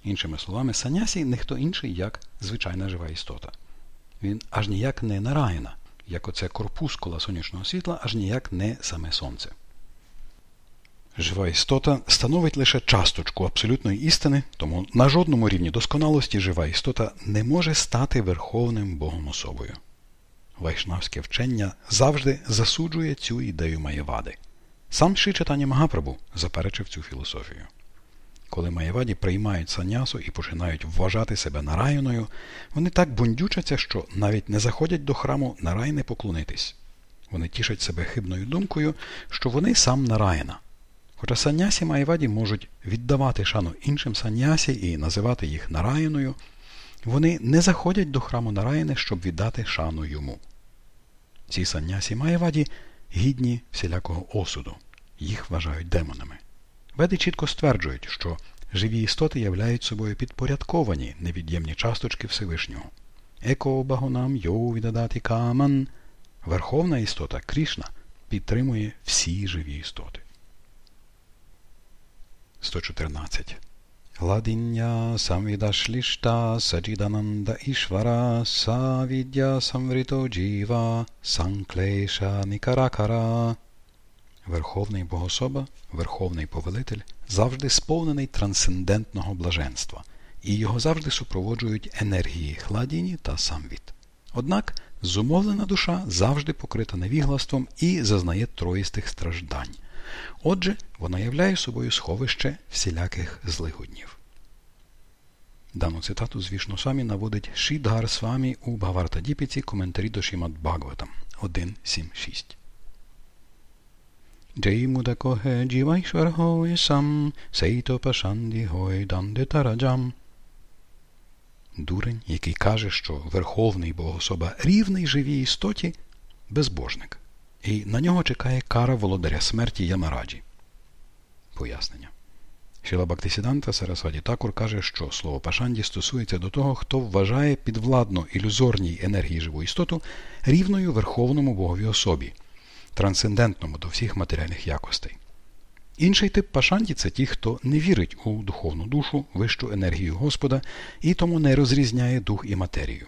Іншими словами, санясі не хто інший, як звичайна жива істота. Він аж ніяк не нараїна, як оце корпускула сонячного світла, аж ніяк не саме сонце. Жива істота становить лише часточку абсолютної істини, тому на жодному рівні досконалості жива істота не може стати Верховним Богом особою. Вайшнавське вчення завжди засуджує цю ідею Маєвади. Сам Ши читання Магапрабу заперечив цю філософію. Коли Маєваді приймають санясу і починають вважати себе нараяною, вони так бундючаться, що навіть не заходять до храму нарайне поклонитись. Вони тішать себе хибною думкою, що вони сам нараїна. Хоча санясі Маєваді можуть віддавати шану іншим санясі і називати їх нараяною, вони не заходять до храму Нараяни, щоб віддати шану йому. Ці санясі Маєваді гідні всілякого осуду, їх вважають демонами. Веди чітко стверджують, що живі істоти являють собою підпорядковані невід'ємні часточки Всевишнього. Еко багунам йоу каман. Верховна істота Крішна підтримує всі живі істоти. 114. Ладіння самвідашлішта саджідананда ішвара савідя самврито джіва санклеша нікаракара. Верховний Богособа, Верховний Повелитель завжди сповнений трансцендентного блаженства, і його завжди супроводжують енергії хладіні та самвіт. Однак зумовлена душа завжди покрита невіглаством і зазнає троїстих страждань. Отже, вона являє собою сховище всіляких злигоднів. Дану цитату з Вішнусамі наводить Шідгар Свамі у Бхавартадіпіці коментарі до Шімад Бхагаватам 1.7.6. Джей мудакоге джівайшвархой сам, сейто пашанді гой данде тараджам. Дурень, який каже, що Верховний Богособа рівний живій істоті, безбожник і на нього чекає кара володаря смерті Ямараджі. Пояснення. Шіла Бактисіданта Сарасваді Такур каже, що слово Пашанді стосується до того, хто вважає підвладну ілюзорній енергії живу істоту рівною Верховному Богові особі, трансцендентному до всіх матеріальних якостей. Інший тип Пашанді це ті, хто не вірить у духовну душу, вищу енергію Господа і тому не розрізняє дух і матерію.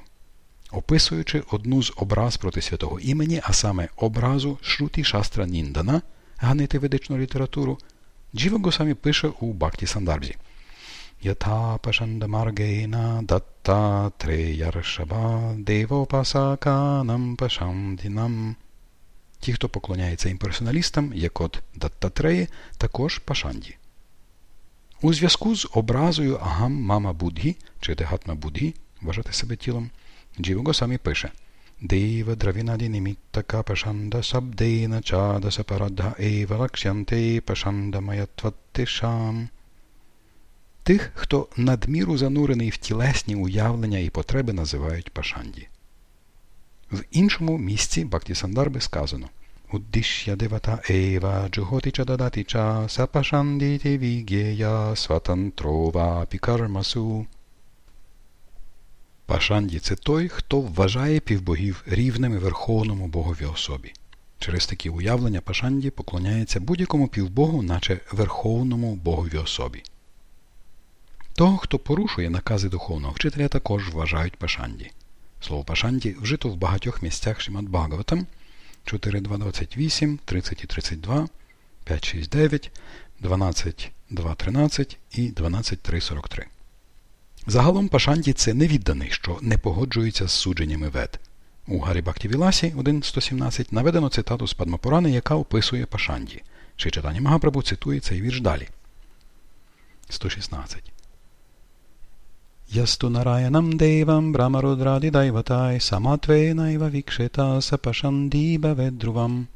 Описуючи одну з образ проти святого імені, а саме образу Шруті Шастра Ніндана, ганити ведичну літературу, Джіва Госамі пише у Бакті Сандарбзі. Ята пашандамаргейна датта треяршаба девопасаканам пашандінам. Ті, хто поклоняється імперсоналістам, як от Даттатреї, також пашанді. У зв'язку з образою Агам Мама Будгі чи Дегатма Будгі, вважати себе тілом, Джіва Госамі пише Дeva Dravinadi Nimittaka Pashanda Sabdena Chada Saparadha Eva Lakshyanте Pashanda Mayatvattишам. Тих, хто надміру занурений в тілесні уявлення і потреби, називають пашанді. В іншому місці Бакті Сандарби сказано Уддішя девата Ева Джуготича Дадатича Сапашандіті Вігєя Сватантрова Пікармасу Пашанді це той, хто вважає півбогів рівними Верховному Богові особі. Через такі уявлення Пашанді поклоняється будь-якому півбогу, наче Верховному Богові особі. Того, хто порушує накази духовного вчителя, також вважають Пашанді. Слово Пашанді вжито в багатьох місцях Шимат Бхагаватам 4.2.28, 30.32, 5.6.9, 12.2.13 і 12.3.43. Загалом Пашанті це невідданий, що не погоджується з судженнями вед. У Гарі Бактівіласі 1.117 наведено цитату з Падмапурани, яка описує Пашанді. Чи читання Магапрабу цитує цей вірш далі. 116. Ясту нараянам девам брамарудради дайватай саматвейнайва вікшета сапашандіба ведрувам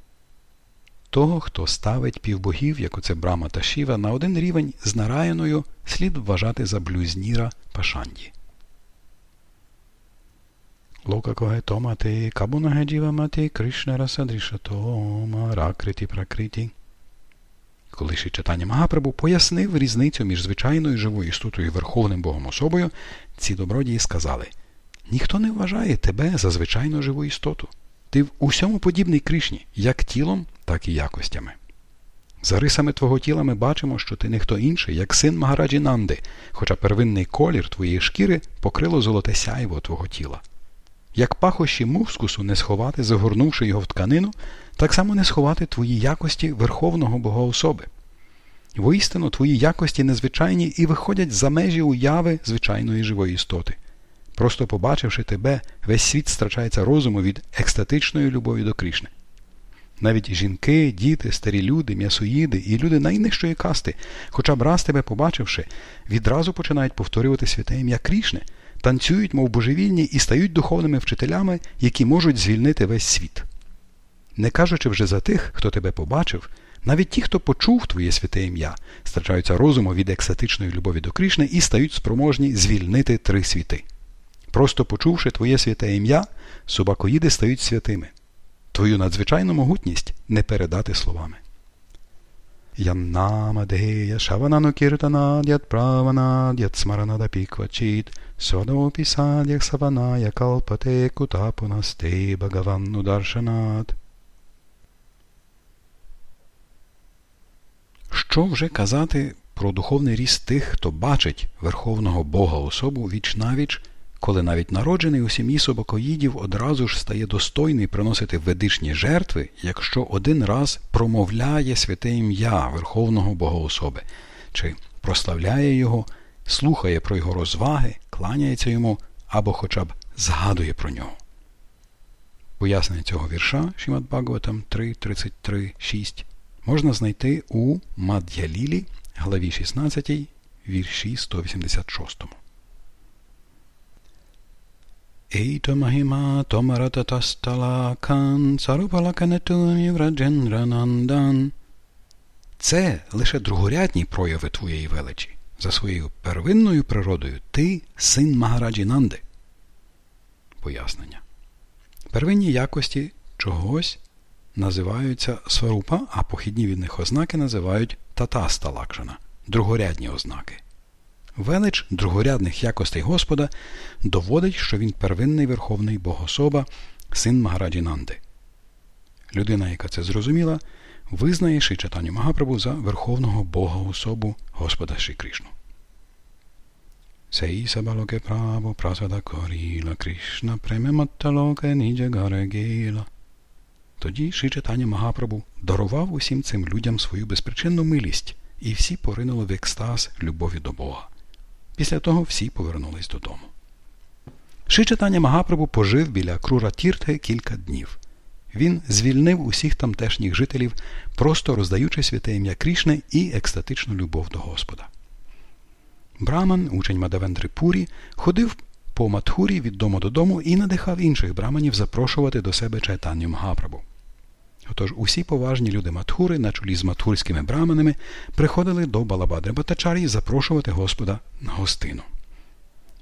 того, хто ставить півбогів, як оце Брама та Шіва, на один рівень з нараяною, слід вважати за блюзніра Пашанді. Лока коге томати, кабунаге джівамати, Кришнера ракриті пракриті. Коли читання Магапрабу пояснив різницю між звичайною живою істотою і Верховним Богом особою, ці добродії сказали Ніхто не вважає тебе за звичайну живу істоту. Ти в усьому подібний Кришні, як тілом, так і якостями. За рисами твого тіла ми бачимо, що ти не хто інший, як син Магараджі Нанди, хоча первинний колір твоєї шкіри покрило золоте сяйво твого тіла. Як пахощі мускусу не сховати, загорнувши його в тканину, так само не сховати твої якості Верховного Богоособи. Воістину, твої якості незвичайні і виходять за межі уяви звичайної живої істоти. Просто побачивши тебе, весь світ страчається розуму від екстатичної любові до Крішни. Навіть жінки, діти, старі люди, м'ясоїди і люди найнижчої касти, хоча б раз тебе побачивши, відразу починають повторювати святе ім'я Крішни, танцюють, мов божевільні, і стають духовними вчителями, які можуть звільнити весь світ. Не кажучи вже за тих, хто тебе побачив, навіть ті, хто почув твоє святе ім'я, страчаються розуму від ексатичної любові до Крішни і стають спроможні звільнити три світи. Просто почувши твоє святе ім'я, собакоїди стають святими. Твою надзвичайну могутність не передати словами. Яннамадея шаванану кіртанадят праванадят смаранадапі квачіт садопісадях саваная калпате кутапунасте багаванну даршанат. Що вже казати про духовний ріст тих, хто бачить Верховного Бога особу віч навіч коли навіть народжений у сім'ї собакоїдів одразу ж стає достойний приносити ведичні жертви, якщо один раз промовляє святе ім'я Верховного Богоособи, чи прославляє його, слухає про його розваги, кланяється йому або хоча б згадує про нього. Пояснення цього вірша Шімат Бхагаватам 3.33.6 можна знайти у Мад'ялілі, главі 16, вірші 186. Махіма Томарататасталакан Сарупалаканетуні Враджендранандан. Це лише другорядні прояви твоєї величі. За своєю первинною природою ти син Магараджі Нанди. Пояснення. Первинні якості чогось називаються сварупа, а похідні від них ознаки називають татасталакшана другорядні ознаки. Велич другорядних якостей Господа доводить, що він первинний верховний Богособа, син Магараджі Нанди. Людина, яка це зрозуміла, визнає Ши Чатаню Магапрабу за верховного Бога особу Господа Ши Кришну. Сей сабалоке право прасада коріла Кришна премематталоке ніджа гарегіла. Тоді Ши Чатаня Магапрабу дарував усім цим людям свою безпричинну милість, і всі поринули в екстаз любові до Бога. Після того всі повернулись додому. Шичатання Магапрабу пожив біля Крура Тіртги кілька днів. Він звільнив усіх тамтешніх жителів, просто роздаючи святе ім'я Крішне і екстатичну любов до Господа. Браман, учень Мадавендри Пурі, ходив по Матхурі від дому додому і надихав інших браманів запрошувати до себе чайтанню Магапрабу. Отож усі поважні люди Матхури на чолі з матхурськими браманами приходили до Балабадри Батачарі запрошувати Господа на гостину.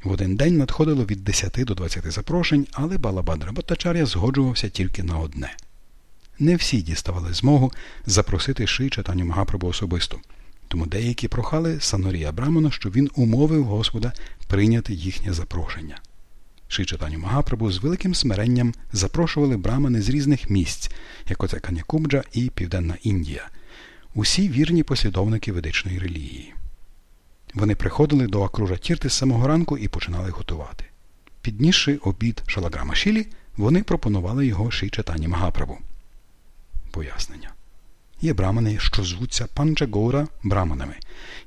В один день надходило від 10 до 20 запрошень, але Балабадра Батачаря згоджувався тільки на одне. Не всі діставали змогу запросити Ши читанню Магапрабу особисто, тому деякі прохали Санорія Брамана, щоб він умовив Господа прийняти їхнє запрошення. Ши читанню Магапрабу з великим смиренням запрошували брамани з різних місць, як оце Канякубджа і Південна Індія, усі вірні послідовники ведичної релігії. Вони приходили до Акружа Тірти з самого ранку і починали готувати. Піднісши обід Шалаграма Шілі, вони пропонували його Ши читанні Магапрабу. Пояснення. Є брамани, що звуться Панчагора браманами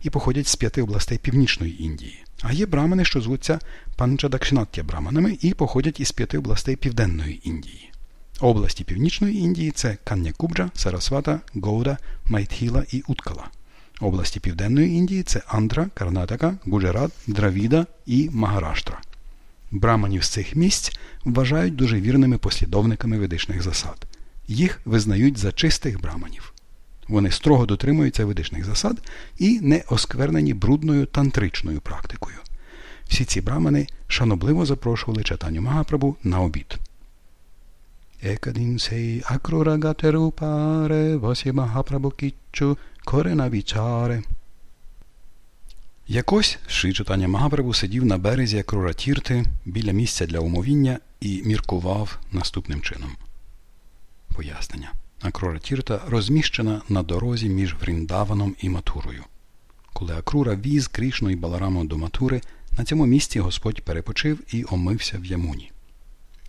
і походять з п'яти областей Північної Індії. А є брамани, що звуться Панчадакшнаття браманами і походять із п'яти областей Південної Індії. Області Північної Індії це Каннякубджа, Сарасвата, Гоуда, Майтхіла і Уткала. Області Південної Індії це Андра, Карнатака, Гуджарат, Дравіда і Магараштра. Браманів з цих місць вважають дуже вірними послідовниками ведичних засад. Їх визнають за чистих браманів. Вони строго дотримуються ведичних засад і не осквернені брудною тантричною практикою. Всі ці брамани шанобливо запрошували читанню Магапрабу на обід. Екадінсей акрурагатерупаре восі Магапрабу кіччу корена вічаре. Якось Ши читання Магапрабу сидів на березі Акруратірти біля місця для умовіння і міркував наступним чином. Пояснення. Акрура Тірта розміщена на дорозі між Вріндаваном і Матурою. Коли Акрура віз Крішну і Балараму до Матури, на цьому місці Господь перепочив і омився в Ямуні.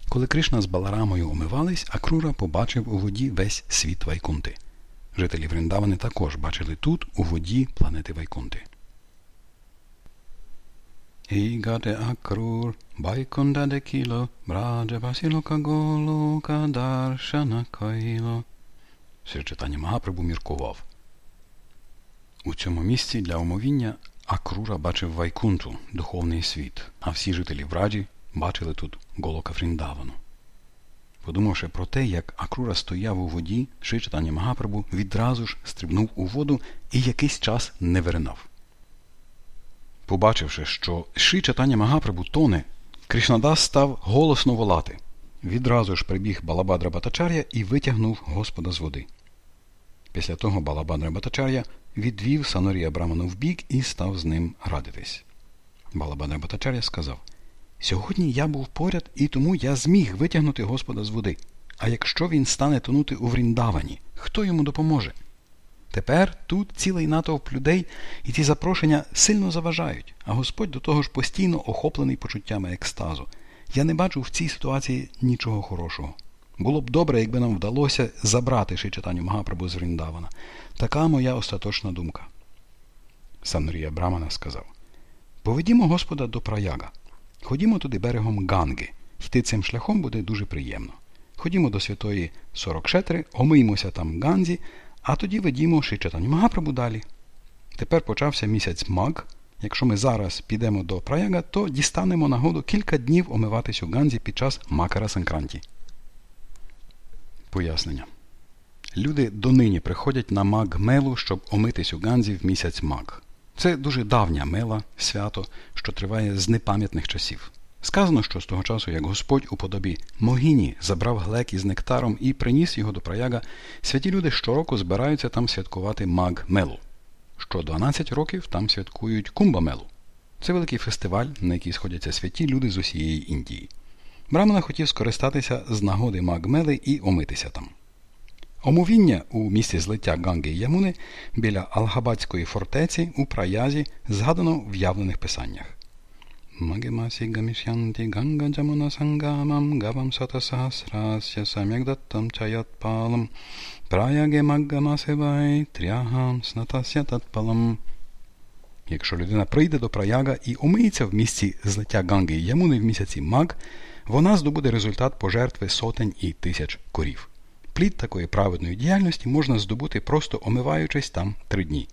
Коли Кришна з Баларамою омивались, Акрура побачив у воді весь світ Вайкунти. Жителі Вріндавани також бачили тут, у воді планети Вайкунти. Ігате Акрур, Байкунда декіло, Браджа Васілока Голока Даршана Кайло. Сир читання Магапрабу міркував. У цьому місці для омовіння Акрура бачив Вайкунту, духовний світ, а всі жителі Враджі бачили тут Голока Фріндавану. Подумавши про те, як Акрура стояв у воді, Ши читання Магапрабу відразу ж стрибнув у воду і якийсь час не виринав. Побачивши, що Ши читання Магапрабу тоне, Кришнадас став голосно волати. Відразу ж прибіг Балабадра Батачар'я і витягнув Господа з води. Після того Балабадра Батачар'я відвів Санорія Браману вбік і став з ним радитись. Балабадра Батачар'я сказав Сьогодні я був поряд, і тому я зміг витягнути Господа з води. А якщо він стане тонути у Вріндавані, хто йому допоможе? Тепер тут цілий натовп людей, і ці запрошення сильно заважають, а Господь до того ж постійно охоплений почуттями екстазу. Я не бачу в цій ситуації нічого хорошого. Було б добре, якби нам вдалося забрати Шичатаню Магапрабу з Вріндавана. Така моя остаточна думка. Санурія Брамана сказав Поведімо Господа до праяга. Ходімо туди берегом Ганги. Йти цим шляхом буде дуже приємно. Ходімо до святої Сорокшетри, омиймося там Ганзі, а тоді ведімо Шичатаню Магапрабу далі. Тепер почався місяць Маг. Якщо ми зараз підемо до праяга, то дістанемо нагоду кілька днів омиватись у Ганзі під час Макара Санкранті. Пояснення. Люди донині приходять на маг мелу, щоб омитись у Ганзі в місяць маг. Це дуже давня мела, свято, що триває з непам'ятних часів. Сказано, що з того часу, як Господь у подобі Могіні забрав глек із нектаром і приніс його до праяга, святі люди щороку збираються там святкувати маг мелу. Що 12 років там святкують Кумба-мелу. Це великий фестиваль, на який сходяться святі люди з усієї Індії. Брамана хотів скористатися з нагоди Магмели і омитися там. Омовіння у місці злиття Ганги Ямуни біля Алгабадської фортеці у праязі згадано в явлених писаннях. Магемасі гамішянті ганга джамуна сангамам гавам сатасахасрася сам'якдаттам чаятпалам праяге маггамасевай тряхам снатася татпалам. Якщо людина прийде до праяга і омиється в місці злиття Ганги і Ямуни в місяці Маг, вона здобуде результат пожертви сотень і тисяч корів. Плід такої праведної діяльності можна здобути просто омиваючись там три дні.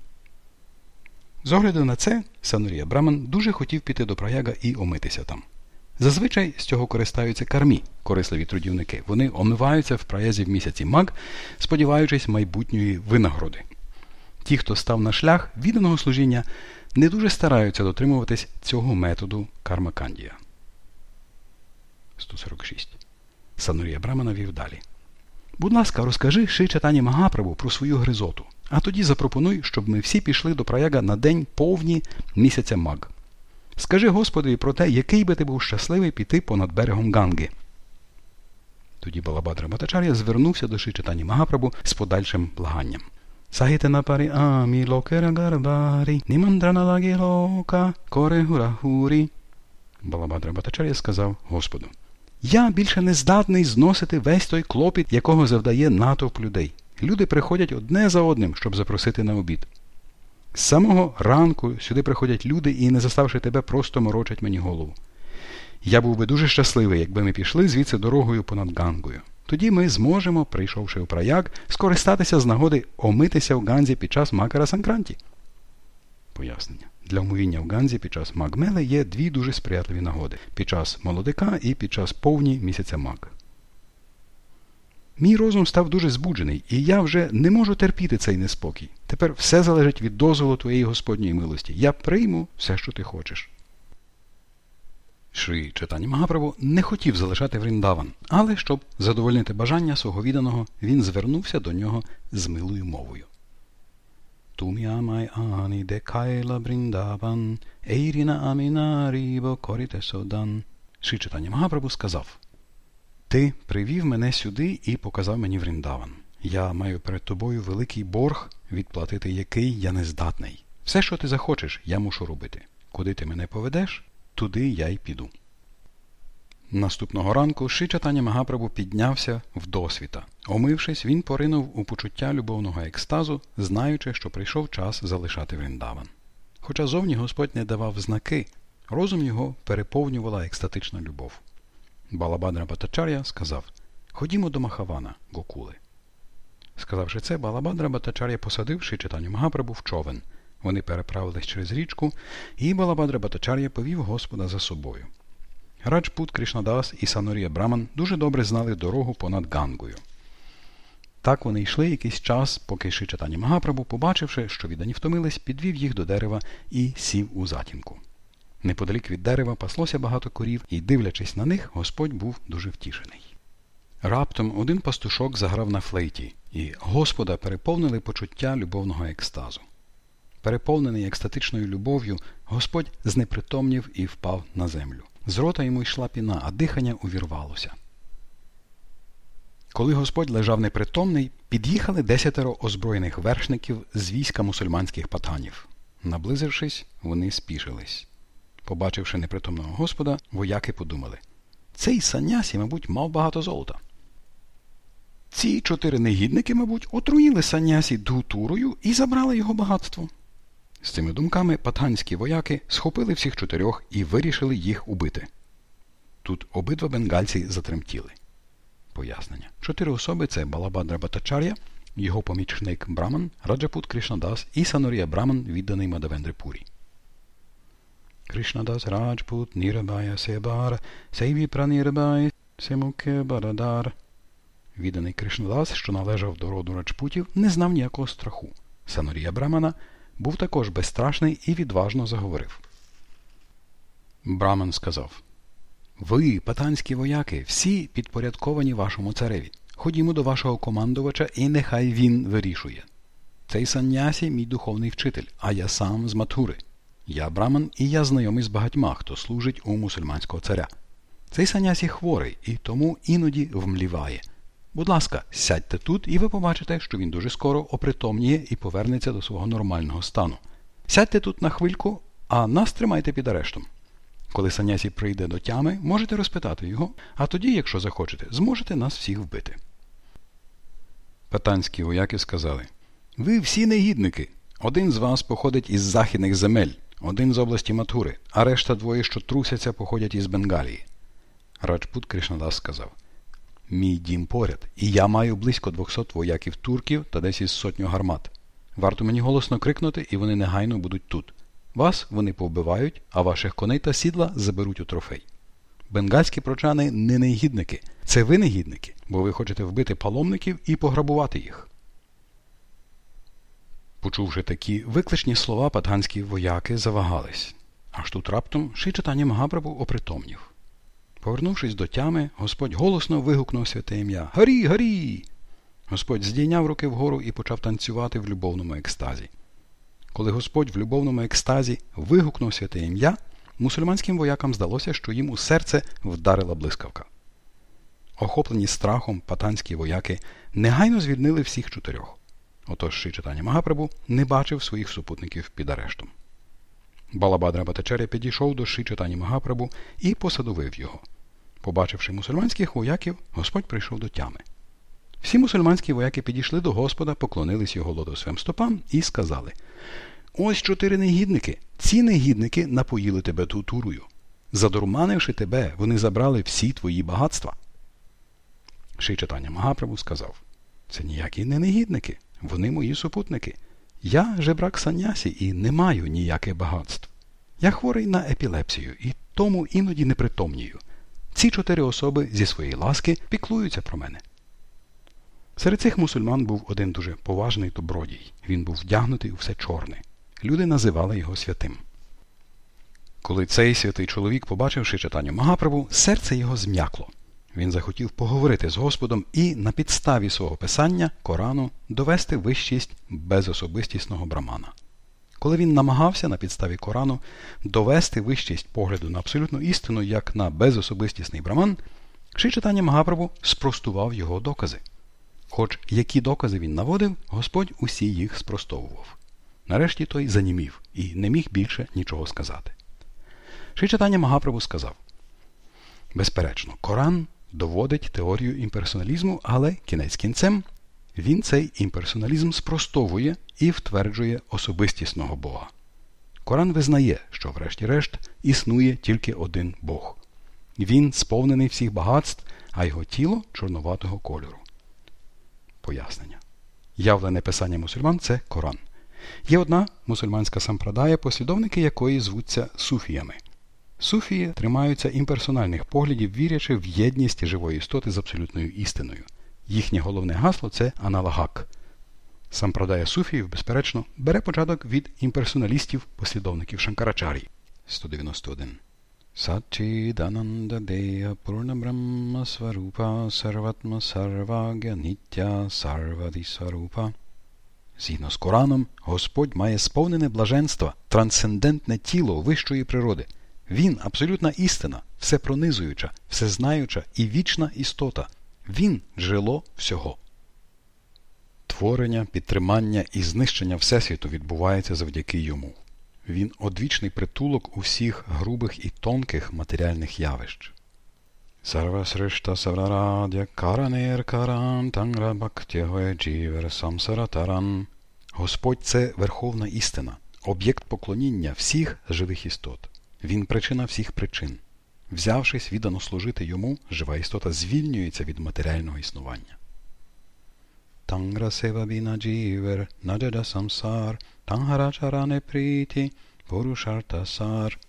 З огляду на це, Санурія Браман дуже хотів піти до праяга і омитися там. Зазвичай з цього користаються кармі, корисливі трудівники. Вони омиваються в праязі в місяці маг, сподіваючись майбутньої винагороди. Ті, хто став на шлях відданого служіння, не дуже стараються дотримуватись цього методу кармакандія. 146. Санурія Брамана вів далі. Будь ласка, розкажи Ши Чатані Магапрабу про свою гризоту, а тоді запропонуй, щоб ми всі пішли до праяга на день повні місяця маг. Скажи Господові про те, який би ти був щасливий піти понад берегом Ганги. Тоді Балабадра Батачар'я звернувся до Шичатані Магапрабу з подальшим благанням. Сагіте парі амі локера гарбарі, німандрана лагі лока, коре гурахурі. Балабадра Батачар'я сказав Господу. Я більше не здатний зносити весь той клопіт, якого завдає натовп людей. Люди приходять одне за одним, щоб запросити на обід. З самого ранку сюди приходять люди і, не заставши тебе, просто морочать мені голову. Я був би дуже щасливий, якби ми пішли звідси дорогою понад Гангою. Тоді ми зможемо, прийшовши у праяг, скористатися з нагоди омитися в Ганзі під час Макара Санкранті. Пояснення. Для омовіння в Ганзі під час Магмели є дві дуже сприятливі нагоди під час молодика і під час повні місяця Маг. Мій розум став дуже збуджений, і я вже не можу терпіти цей неспокій. Тепер все залежить від дозволу твоєї Господньої милості. Я прийму все, що ти хочеш. Шрі Читані Магаправу не хотів залишати Вріндаван, але щоб задовольнити бажання свого відданого, він звернувся до нього з милою мовою. Tumi amai ani de Kaila Brindavan, Eirina Амінарібо коріте содан. Ши читання Магапрабу сказав Ти привів мене сюди і показав мені Вріндаван. Я маю перед тобою великий борг, відплатити який я не здатний. Все, що ти захочеш, я мушу робити. Куди ти мене поведеш, туди я й піду. Наступного ранку Шичатаня Магапрабу піднявся в досвіта. Омившись, він поринув у почуття любовного екстазу, знаючи, що прийшов час залишати Вріндаван. Хоча зовні Господь не давав знаки, розум його переповнювала екстатична любов. Балабадра Батачар'я сказав Ходімо до Махавана, Гокули. Сказавши це, Балабадра Батачар'я посадив Шичатаню Магапрабу в човен. Вони переправились через річку, і Балабадра Батачар'я повів Господа за собою. Раджпут Кришнадас і Санорія Браман дуже добре знали дорогу понад Гангою. Так вони йшли якийсь час, поки Шичатані Магапрабу, побачивши, що віддані втомились, підвів їх до дерева і сів у затінку. Неподалік від дерева паслося багато корів, і, дивлячись на них, Господь був дуже втішений. Раптом один пастушок заграв на флейті, і Господа переповнили почуття любовного екстазу. Переповнений екстатичною любов'ю, Господь знепритомнів і впав на землю. З рота йому йшла піна, а дихання увірвалося. Коли Господь лежав непритомний, під'їхали десятеро озброєних вершників з війська мусульманських патанів. Наблизившись, вони спішились. Побачивши непритомного Господа, вояки подумали цей санясі, мабуть, мав багато золота. Ці чотири негідники, мабуть, отруїли санясі дутурою і забрали його багатство. З цими думками патанські вояки схопили всіх чотирьох і вирішили їх убити. Тут обидва бенгальці затремтіли. Пояснення. Чотири особи це Балабадра Батачар'я, його помічник Браман, Раджапут Кришнадас і Санорія Браман, відданий Мадавендрипурі. Кришнадас Раджпут Нірабая Себар, Сейві Пранірабай, Семуке Барадар. Відданий Кришнадас, що належав до роду Раджпутів, не знав ніякого страху. Санорія Брамана був також безстрашний і відважно заговорив. Браман сказав Ви, патанські вояки, всі підпорядковані вашому цареві. Ходімо до вашого командувача, і нехай він вирішує. Цей саннясі мій духовний вчитель, а я сам з Матури. Я браман, і я знайомий з багатьма, хто служить у мусульманського царя. Цей санясі хворий і тому іноді вмліває. Будь ласка, сядьте тут, і ви побачите, що він дуже скоро опритомніє і повернеться до свого нормального стану. Сядьте тут на хвильку, а нас тримайте під арештом. Коли Санясі прийде до тями, можете розпитати його, а тоді, якщо захочете, зможете нас всіх вбити. Патанські вояки сказали Ви всі негідники. Один з вас походить із західних земель, один з області Матури, а решта двоє, що трусяться, походять із Бенгалії. Раджпут Кришнадас сказав Мій дім поряд, і я маю близько двохсот вояків турків та десь із сотню гармат. Варто мені голосно крикнути, і вони негайно будуть тут. Вас вони повбивають, а ваших коней та сідла заберуть у трофей. Бенгальські прочани не негідники. Це ви негідники, бо ви хочете вбити паломників і пограбувати їх. Почувши такі викличні слова, патганські вояки завагались. Аж тут раптом Шичатані Магапрабу опритомнів. Повернувшись до тями, Господь голосно вигукнув святе ім'я Гарі, гарі! Господь здійняв руки вгору і почав танцювати в любовному екстазі. Коли Господь в любовному екстазі вигукнув святе ім'я, мусульманським воякам здалося, що їм у серце вдарила блискавка. Охоплені страхом патанські вояки негайно звільнили всіх чотирьох. Отож Шичатані Магапрабу не бачив своїх супутників під арештом. Балабадра Батачаря підійшов до Шичатані Магапрабу і посадовив його. Побачивши мусульманських вояків, Господь прийшов до тями. Всі мусульманські вояки підійшли до Господа, поклонились його лотосовим стопам і сказали Ось чотири негідники. Ці негідники напоїли тебе тутурою. Задурманивши тебе, вони забрали всі твої багатства. Шичатаня Магапрабу сказав Це ніякі не негідники, вони мої супутники. Я жебрак санясі і не маю ніяких багатств. Я хворий на епілепсію і тому іноді непритомнію. Ці чотири особи зі своєї ласки піклуються про мене. Серед цих мусульман був один дуже поважний добродій. Він був вдягнутий у все чорне. Люди називали його святим. Коли цей святий чоловік, побачивши читання Магаправу, серце його зм'якло. Він захотів поговорити з Господом і на підставі свого писання Корану довести вищість безособистісного брамана. Коли він намагався на підставі Корану довести вищість погляду на абсолютну істину як на безособистісний браман, Шичатання Магапрабу спростував його докази. Хоч які докази він наводив, Господь усі їх спростовував. Нарешті той занімів і не міг більше нічого сказати. Ши читання Магапрабу сказав Безперечно, Коран доводить теорію імперсоналізму, але кінець кінцем він цей імперсоналізм спростовує і втверджує особистісного Бога. Коран визнає, що, врешті-решт, існує тільки один Бог. Він сповнений всіх багатств, а його тіло чорноватого кольору. Пояснення. Явлене писання мусульман це Коран. Є одна мусульманська сампрадая, послідовники якої звуться суфіями. Суфії тримаються імперсональних поглядів, вірячи в єдність живої істоти з абсолютною істиною. Їхнє головне гасло це аналагак. Сампрадая суфіїв, безперечно, бере початок від імперсоналістів, послідовників Шанкарачарі. 191. Сачідананда Дея Пурна Брахма Сварупа Сарватма Сарвагя Ниття Сарваді Сварупа. Згідно з Кораном, Господь має сповнене блаженство, трансцендентне тіло вищої природи. Він абсолютна істина, всепронизуюча, всезнаюча і вічна істота. Він джерело всього. Творення, підтримання і знищення Всесвіту відбувається завдяки йому. Він одвічний притулок усіх грубих і тонких матеріальних явищ. Сарвасришта саврарадя каранер каран джівер самсаратаран. Господь це верховна істина, об'єкт поклоніння всіх живих істот. Він причина всіх причин. Взявшись віддано служити йому, жива істота звільнюється від матеріального існування. Тангра сева біна джівер, наджада самсар, тангара пріті, порушартасар.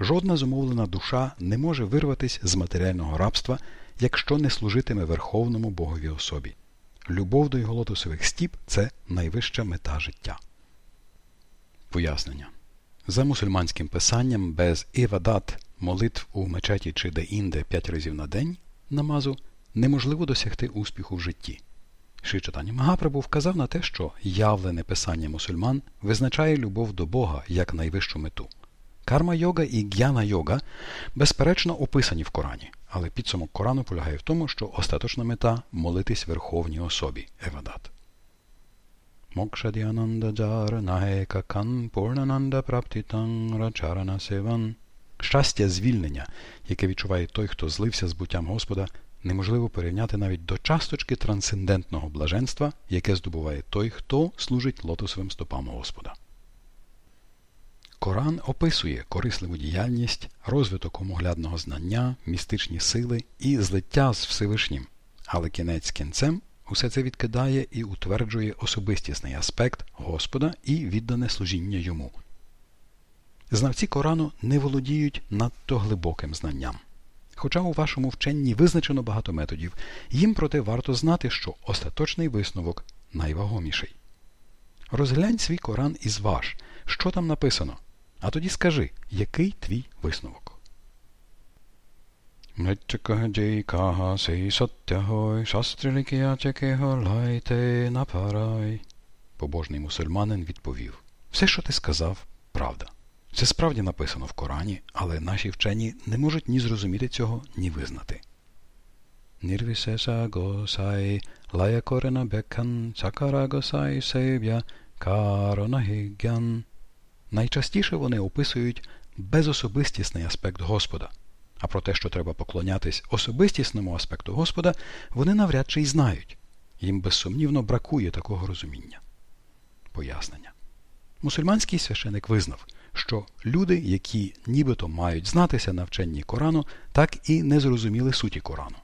Жодна зумовлена душа не може вирватися з матеріального рабства, якщо не служитиме Верховному Богові особі. Любов до його лотосових стіп це найвища мета життя. Пояснення. За мусульманським писанням без івадат молитв у мечеті чи де-інде п'ять разів на день намазу неможливо досягти успіху в житті. Ши Магапрабу вказав на те, що явлене писання мусульман визначає любов до Бога як найвищу мету. Карма йога і г'яна йога безперечно описані в Корані, але підсумок Корану полягає в тому, що остаточна мета молитись Верховній особі Евадат. Мокшадіананда джара нагека кан пурнананда праптітан рачарана севан. Щастя звільнення, яке відчуває той, хто злився з буттям Господа, неможливо порівняти навіть до часточки трансцендентного блаженства, яке здобуває той, хто служить лотосовим стопам Господа. Коран описує корисливу діяльність, розвиток умоглядного знання, містичні сили і злиття з Всевишнім, але кінець кінцем усе це відкидає і утверджує особистісний аспект Господа і віддане служіння йому. Знавці Корану не володіють надто глибоким знанням. Хоча у вашому вченні визначено багато методів, їм проте варто знати, що остаточний висновок найвагоміший. Розглянь свій Коран і зваж, що там написано, а тоді скажи, який твій висновок. Побожний мусульманин відповів Все, що ти сказав, правда. Це справді написано в Корані, але наші вчені не можуть ні зрозуміти цього, ні визнати. Нірвісеса госай, лая бекан, цакара госай сейб'я, каронагігян. Найчастіше вони описують безособистісний аспект Господа. А про те, що треба поклонятись особистісному аспекту Господа, вони навряд чи й знають. Їм безсумнівно бракує такого розуміння. Пояснення. Мусульманський священик визнав – що люди, які нібито мають знатися на вченні Корану, так і не зрозуміли суті Корану.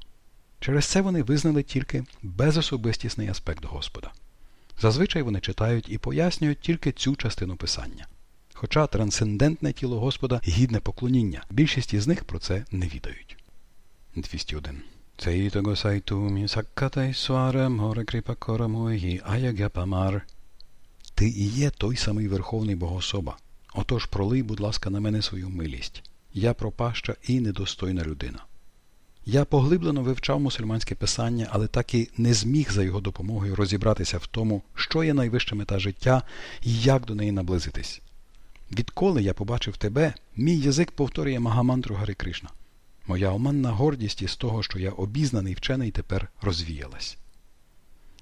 Через це вони визнали тільки безособистісний аспект Господа. Зазвичай вони читають і пояснюють тільки цю частину писання. Хоча трансцендентне тіло Господа гідне поклоніння, більшість із них про це не відають. 201. Ти і є той самий Верховний Богособа, Отож пролий, будь ласка, на мене свою милість. Я пропаща і недостойна людина. Я поглиблено вивчав мусульманське писання, але так і не зміг за його допомогою розібратися в тому, що є найвища мета життя і як до неї наблизитись. Відколи я побачив тебе, мій язик повторює Магамантру Гари Кришна. Моя оманна гордість із того, що я обізнаний вчений, тепер розвіялась.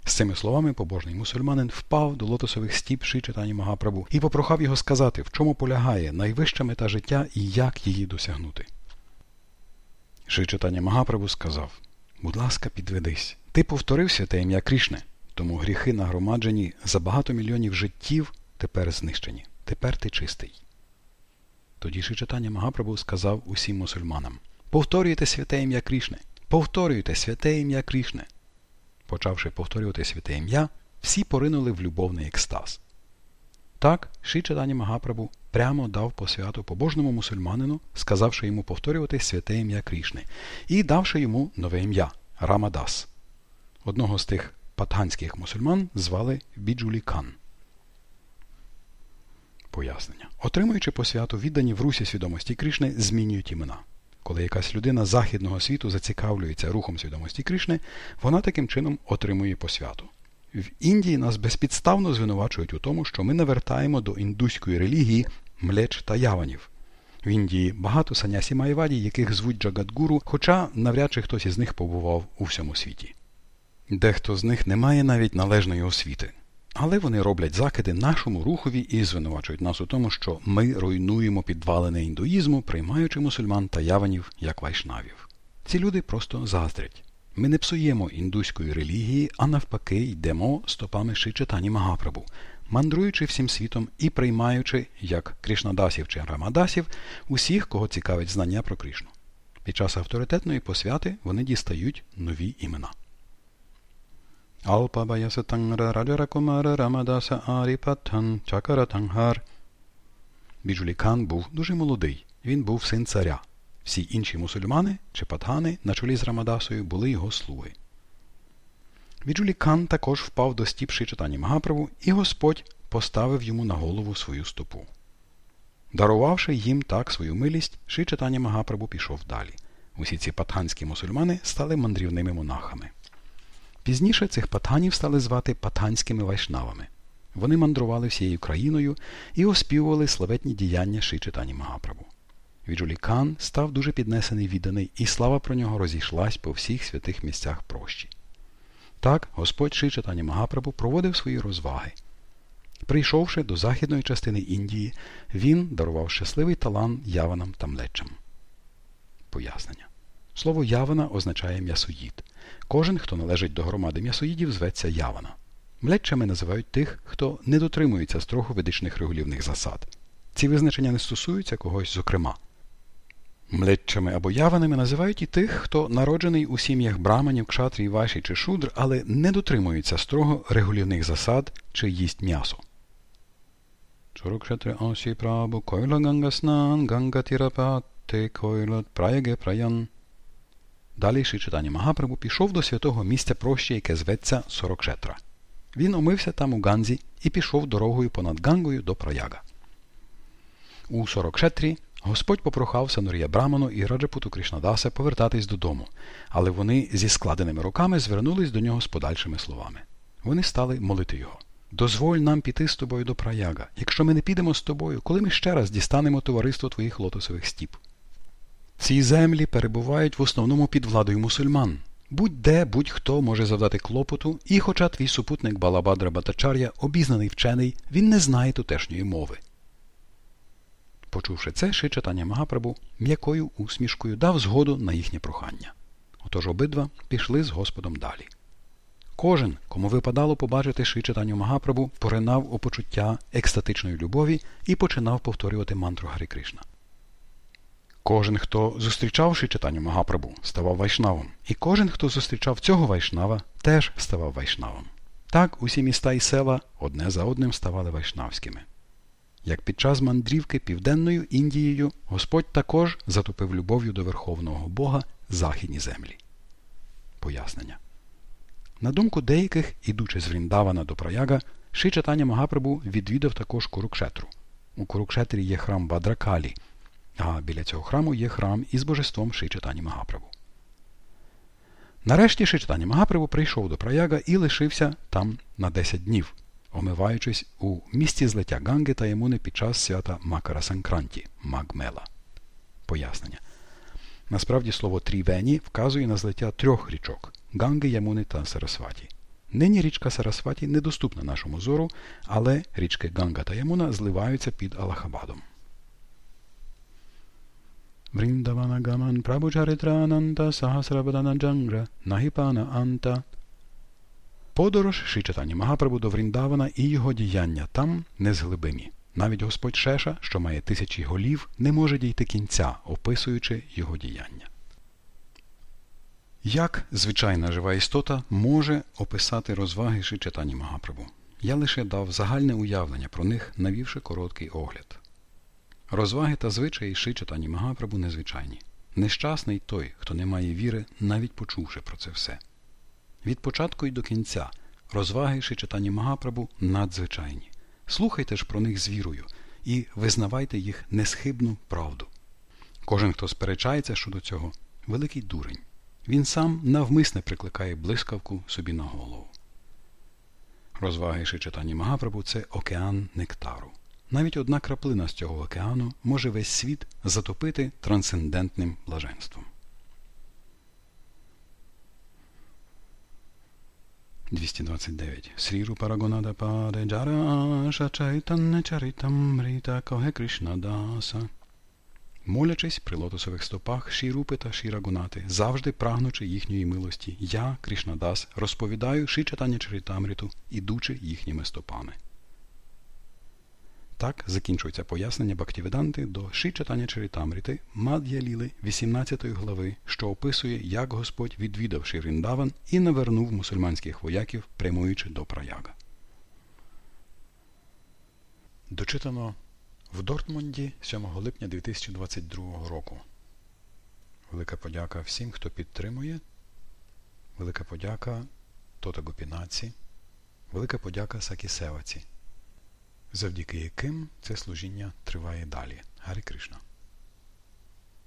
З цими словами побожний мусульманин впав до лотосових стіп Ши Читані Магапрабу і попрохав його сказати, в чому полягає найвища мета життя і як її досягнути. Ши Читані Магапрабу сказав Будь ласка, підведись. Ти повторив святе ім'я Крішне, тому гріхи, нагромаджені за багато мільйонів життів, тепер знищені. Тепер ти чистий. Тоді Ши Читані Магапрабу сказав усім мусульманам Повторюйте святе ім'я Крішне. Повторюйте святе ім'я Крішне. Почавши повторювати святе ім'я, всі поринули в любовний екстаз. Так, Ши Читані Магапрабу прямо дав посвяту побожному мусульманину, сказавши йому повторювати святе ім'я Крішни, і давши йому нове ім'я Рамадас. Одного з тих патганських мусульман звали Біджулі Кан. Пояснення. Отримуючи посвяту, віддані в русі свідомості Крішни, змінюють імена. Коли якась людина західного світу зацікавлюється рухом свідомості Кришни, вона таким чином отримує посвяту. В Індії нас безпідставно звинувачують у тому, що ми навертаємо до індуської релігії млеч та яванів. В Індії багато санясі Майваді, яких звуть Джагадгуру, хоча навряд чи хтось із них побував у всьому світі. Дехто з них не має навіть належної освіти. Але вони роблять закиди нашому рухові і звинувачують нас у тому, що ми руйнуємо підвалини індуїзму, приймаючи мусульман та яванів як вайшнавів. Ці люди просто заздрять. Ми не псуємо індуської релігії, а навпаки, йдемо стопами Шичатані Магапрабу, мандруючи всім світом і приймаючи, як Кришнадасів чи Рамадасів, усіх, кого цікавить знання про Кришну. Під час авторитетної посвяти вони дістають нові імена. Чакаратангар. Біджулікан був дуже молодий. Він був син царя. Всі інші мусульмани чи патгани на чолі з Рамадасою були його слуги. Біджулікан також впав до стіпши читання Магаправу, і Господь поставив йому на голову свою стопу. Дарувавши їм так свою милість, Ши Магапрабу пішов далі. Усі ці патганські мусульмани стали мандрівними монахами. Пізніше цих патганів стали звати патганськими вайшнавами. Вони мандрували всією країною і оспівували славетні діяння Шичитані Магапрабу. Віджулікан став дуже піднесений відданий, і слава про нього розійшлась по всіх святих місцях прощі. Так, Господь Шичитані Магапрабу проводив свої розваги. Прийшовши до західної частини Індії, він дарував щасливий талант яванам та млечам. Пояснення. Слово явана означає м'ясоїд. Кожен, хто належить до громади м'ясоїдів, зветься явана. Млеччами називають тих, хто не дотримується строго ведичних регулівних засад. Ці визначення не стосуються когось зокрема. Млеччами або яваними називають і тих, хто народжений у сім'ях браманів, кшатрій, ваші чи шудр, але не дотримується строго регулівних засад чи їсть м'ясо. Прабу койла гангаснан гангатірапати койлот праяге праян. Далі читання Магапрабу пішов до святого місця прощі, яке зветься Сорокшетра. Він омився там у Ганзі і пішов дорогою понад Гангою до Праяга. У Сорокшетрі Господь попрохав Санурія Браману і Раджапуту Кришнадаса повертатись додому, але вони зі складеними руками звернулись до нього з подальшими словами. Вони стали молити його. Дозволь нам піти з тобою до Праяга. Якщо ми не підемо з тобою, коли ми ще раз дістанемо товариство твоїх лотосових стіп. Ці землі перебувають в основному під владою мусульман. Будь-де будь-хто може завдати клопоту, і, хоча твій супутник Балабадра Батачар'я обізнаний вчений, він не знає тутешньої мови. Почувши це, ще читання Магапрабу м'якою усмішкою дав згоду на їхнє прохання. Отож обидва пішли з Господом далі. Кожен, кому випадало побачити Шичатаню Магапрабу, поринав у почуття екстатичної любові і починав повторювати мантру Гарі Кришна. Кожен, хто зустрічав читання Магапрабу, ставав вайшнавом, і кожен, хто зустрічав цього вайшнава, теж ставав вайшнавом. Так усі міста і села одне за одним ставали вайшнавськими. Як під час мандрівки Південною Індією Господь також затопив любов'ю до Верховного Бога західні землі. Пояснення. На думку деяких, ідучи з Вріндавана до Праяга, Ши читання Магапрабу відвідав також Курукшетру. У Курукшетрі є храм Бадракалі – а біля цього храму є храм із божеством Шичатані Магаправу. Нарешті Шичатані Магаправу прийшов до Праяга і лишився там на 10 днів, омиваючись у місці злиття Ганги та Ямуни під час свята Макара Санкранті Магмела. Пояснення. Насправді слово Трівені вказує на злиття трьох річок Ганги, Ямуни та Сарасваті. Нині річка Сарасваті недоступна нашому зору, але річки Ганга та Ямуна зливаються під Аллахабадом. Прабучаритрананта Сахасрабадана Джангра Нагіпана Анта Подорож Шичатані Магапрабу до Вріндавана і його діяння там незглибимі. Навіть Господь Шеша, що має тисячі голів, не може дійти кінця, описуючи його діяння. Як звичайна жива істота може описати розваги Шичатані Магапрабу? Я лише дав загальне уявлення про них, навівши короткий огляд. Розваги та звичаї Шичатані Магапрабу незвичайні. Нещасний той, хто не має віри, навіть почувши про це все. Від початку й до кінця розваги Шичатані Магапрабу надзвичайні. Слухайте ж про них з вірою і визнавайте їх несхибну правду. Кожен, хто сперечається щодо цього, великий дурень. Він сам навмисне прикликає блискавку собі на голову. Розваги Шичатані Магапрабу це океан нектару. Навіть одна краплина з цього океану може весь світ затопити трансцендентним блаженством. 229. Сріру Парагонада Паде Джараша Чайтанне Чаритамрита Коге Кришна Даса. Молячись при лотосових стопах Шірупи та Шірагунати, завжди прагнучи їхньої милості, я, Кришнадас, розповідаю Шичатання Чаритамриту, ідучи їхніми стопами. Так закінчується пояснення Бактіведанти до Шичатання Чаритамрити Мад'я Ліли 18 глави, що описує, як Господь відвідав Ширіндаван і навернув мусульманських вояків, прямуючи до праяга. Дочитано в Дортмунді 7 липня 2022 року. Велика подяка всім, хто підтримує. Велика подяка Тота Гопінаці. Велика подяка Сакі Севаці завдяки яким це служіння триває далі. Гарі Кришна.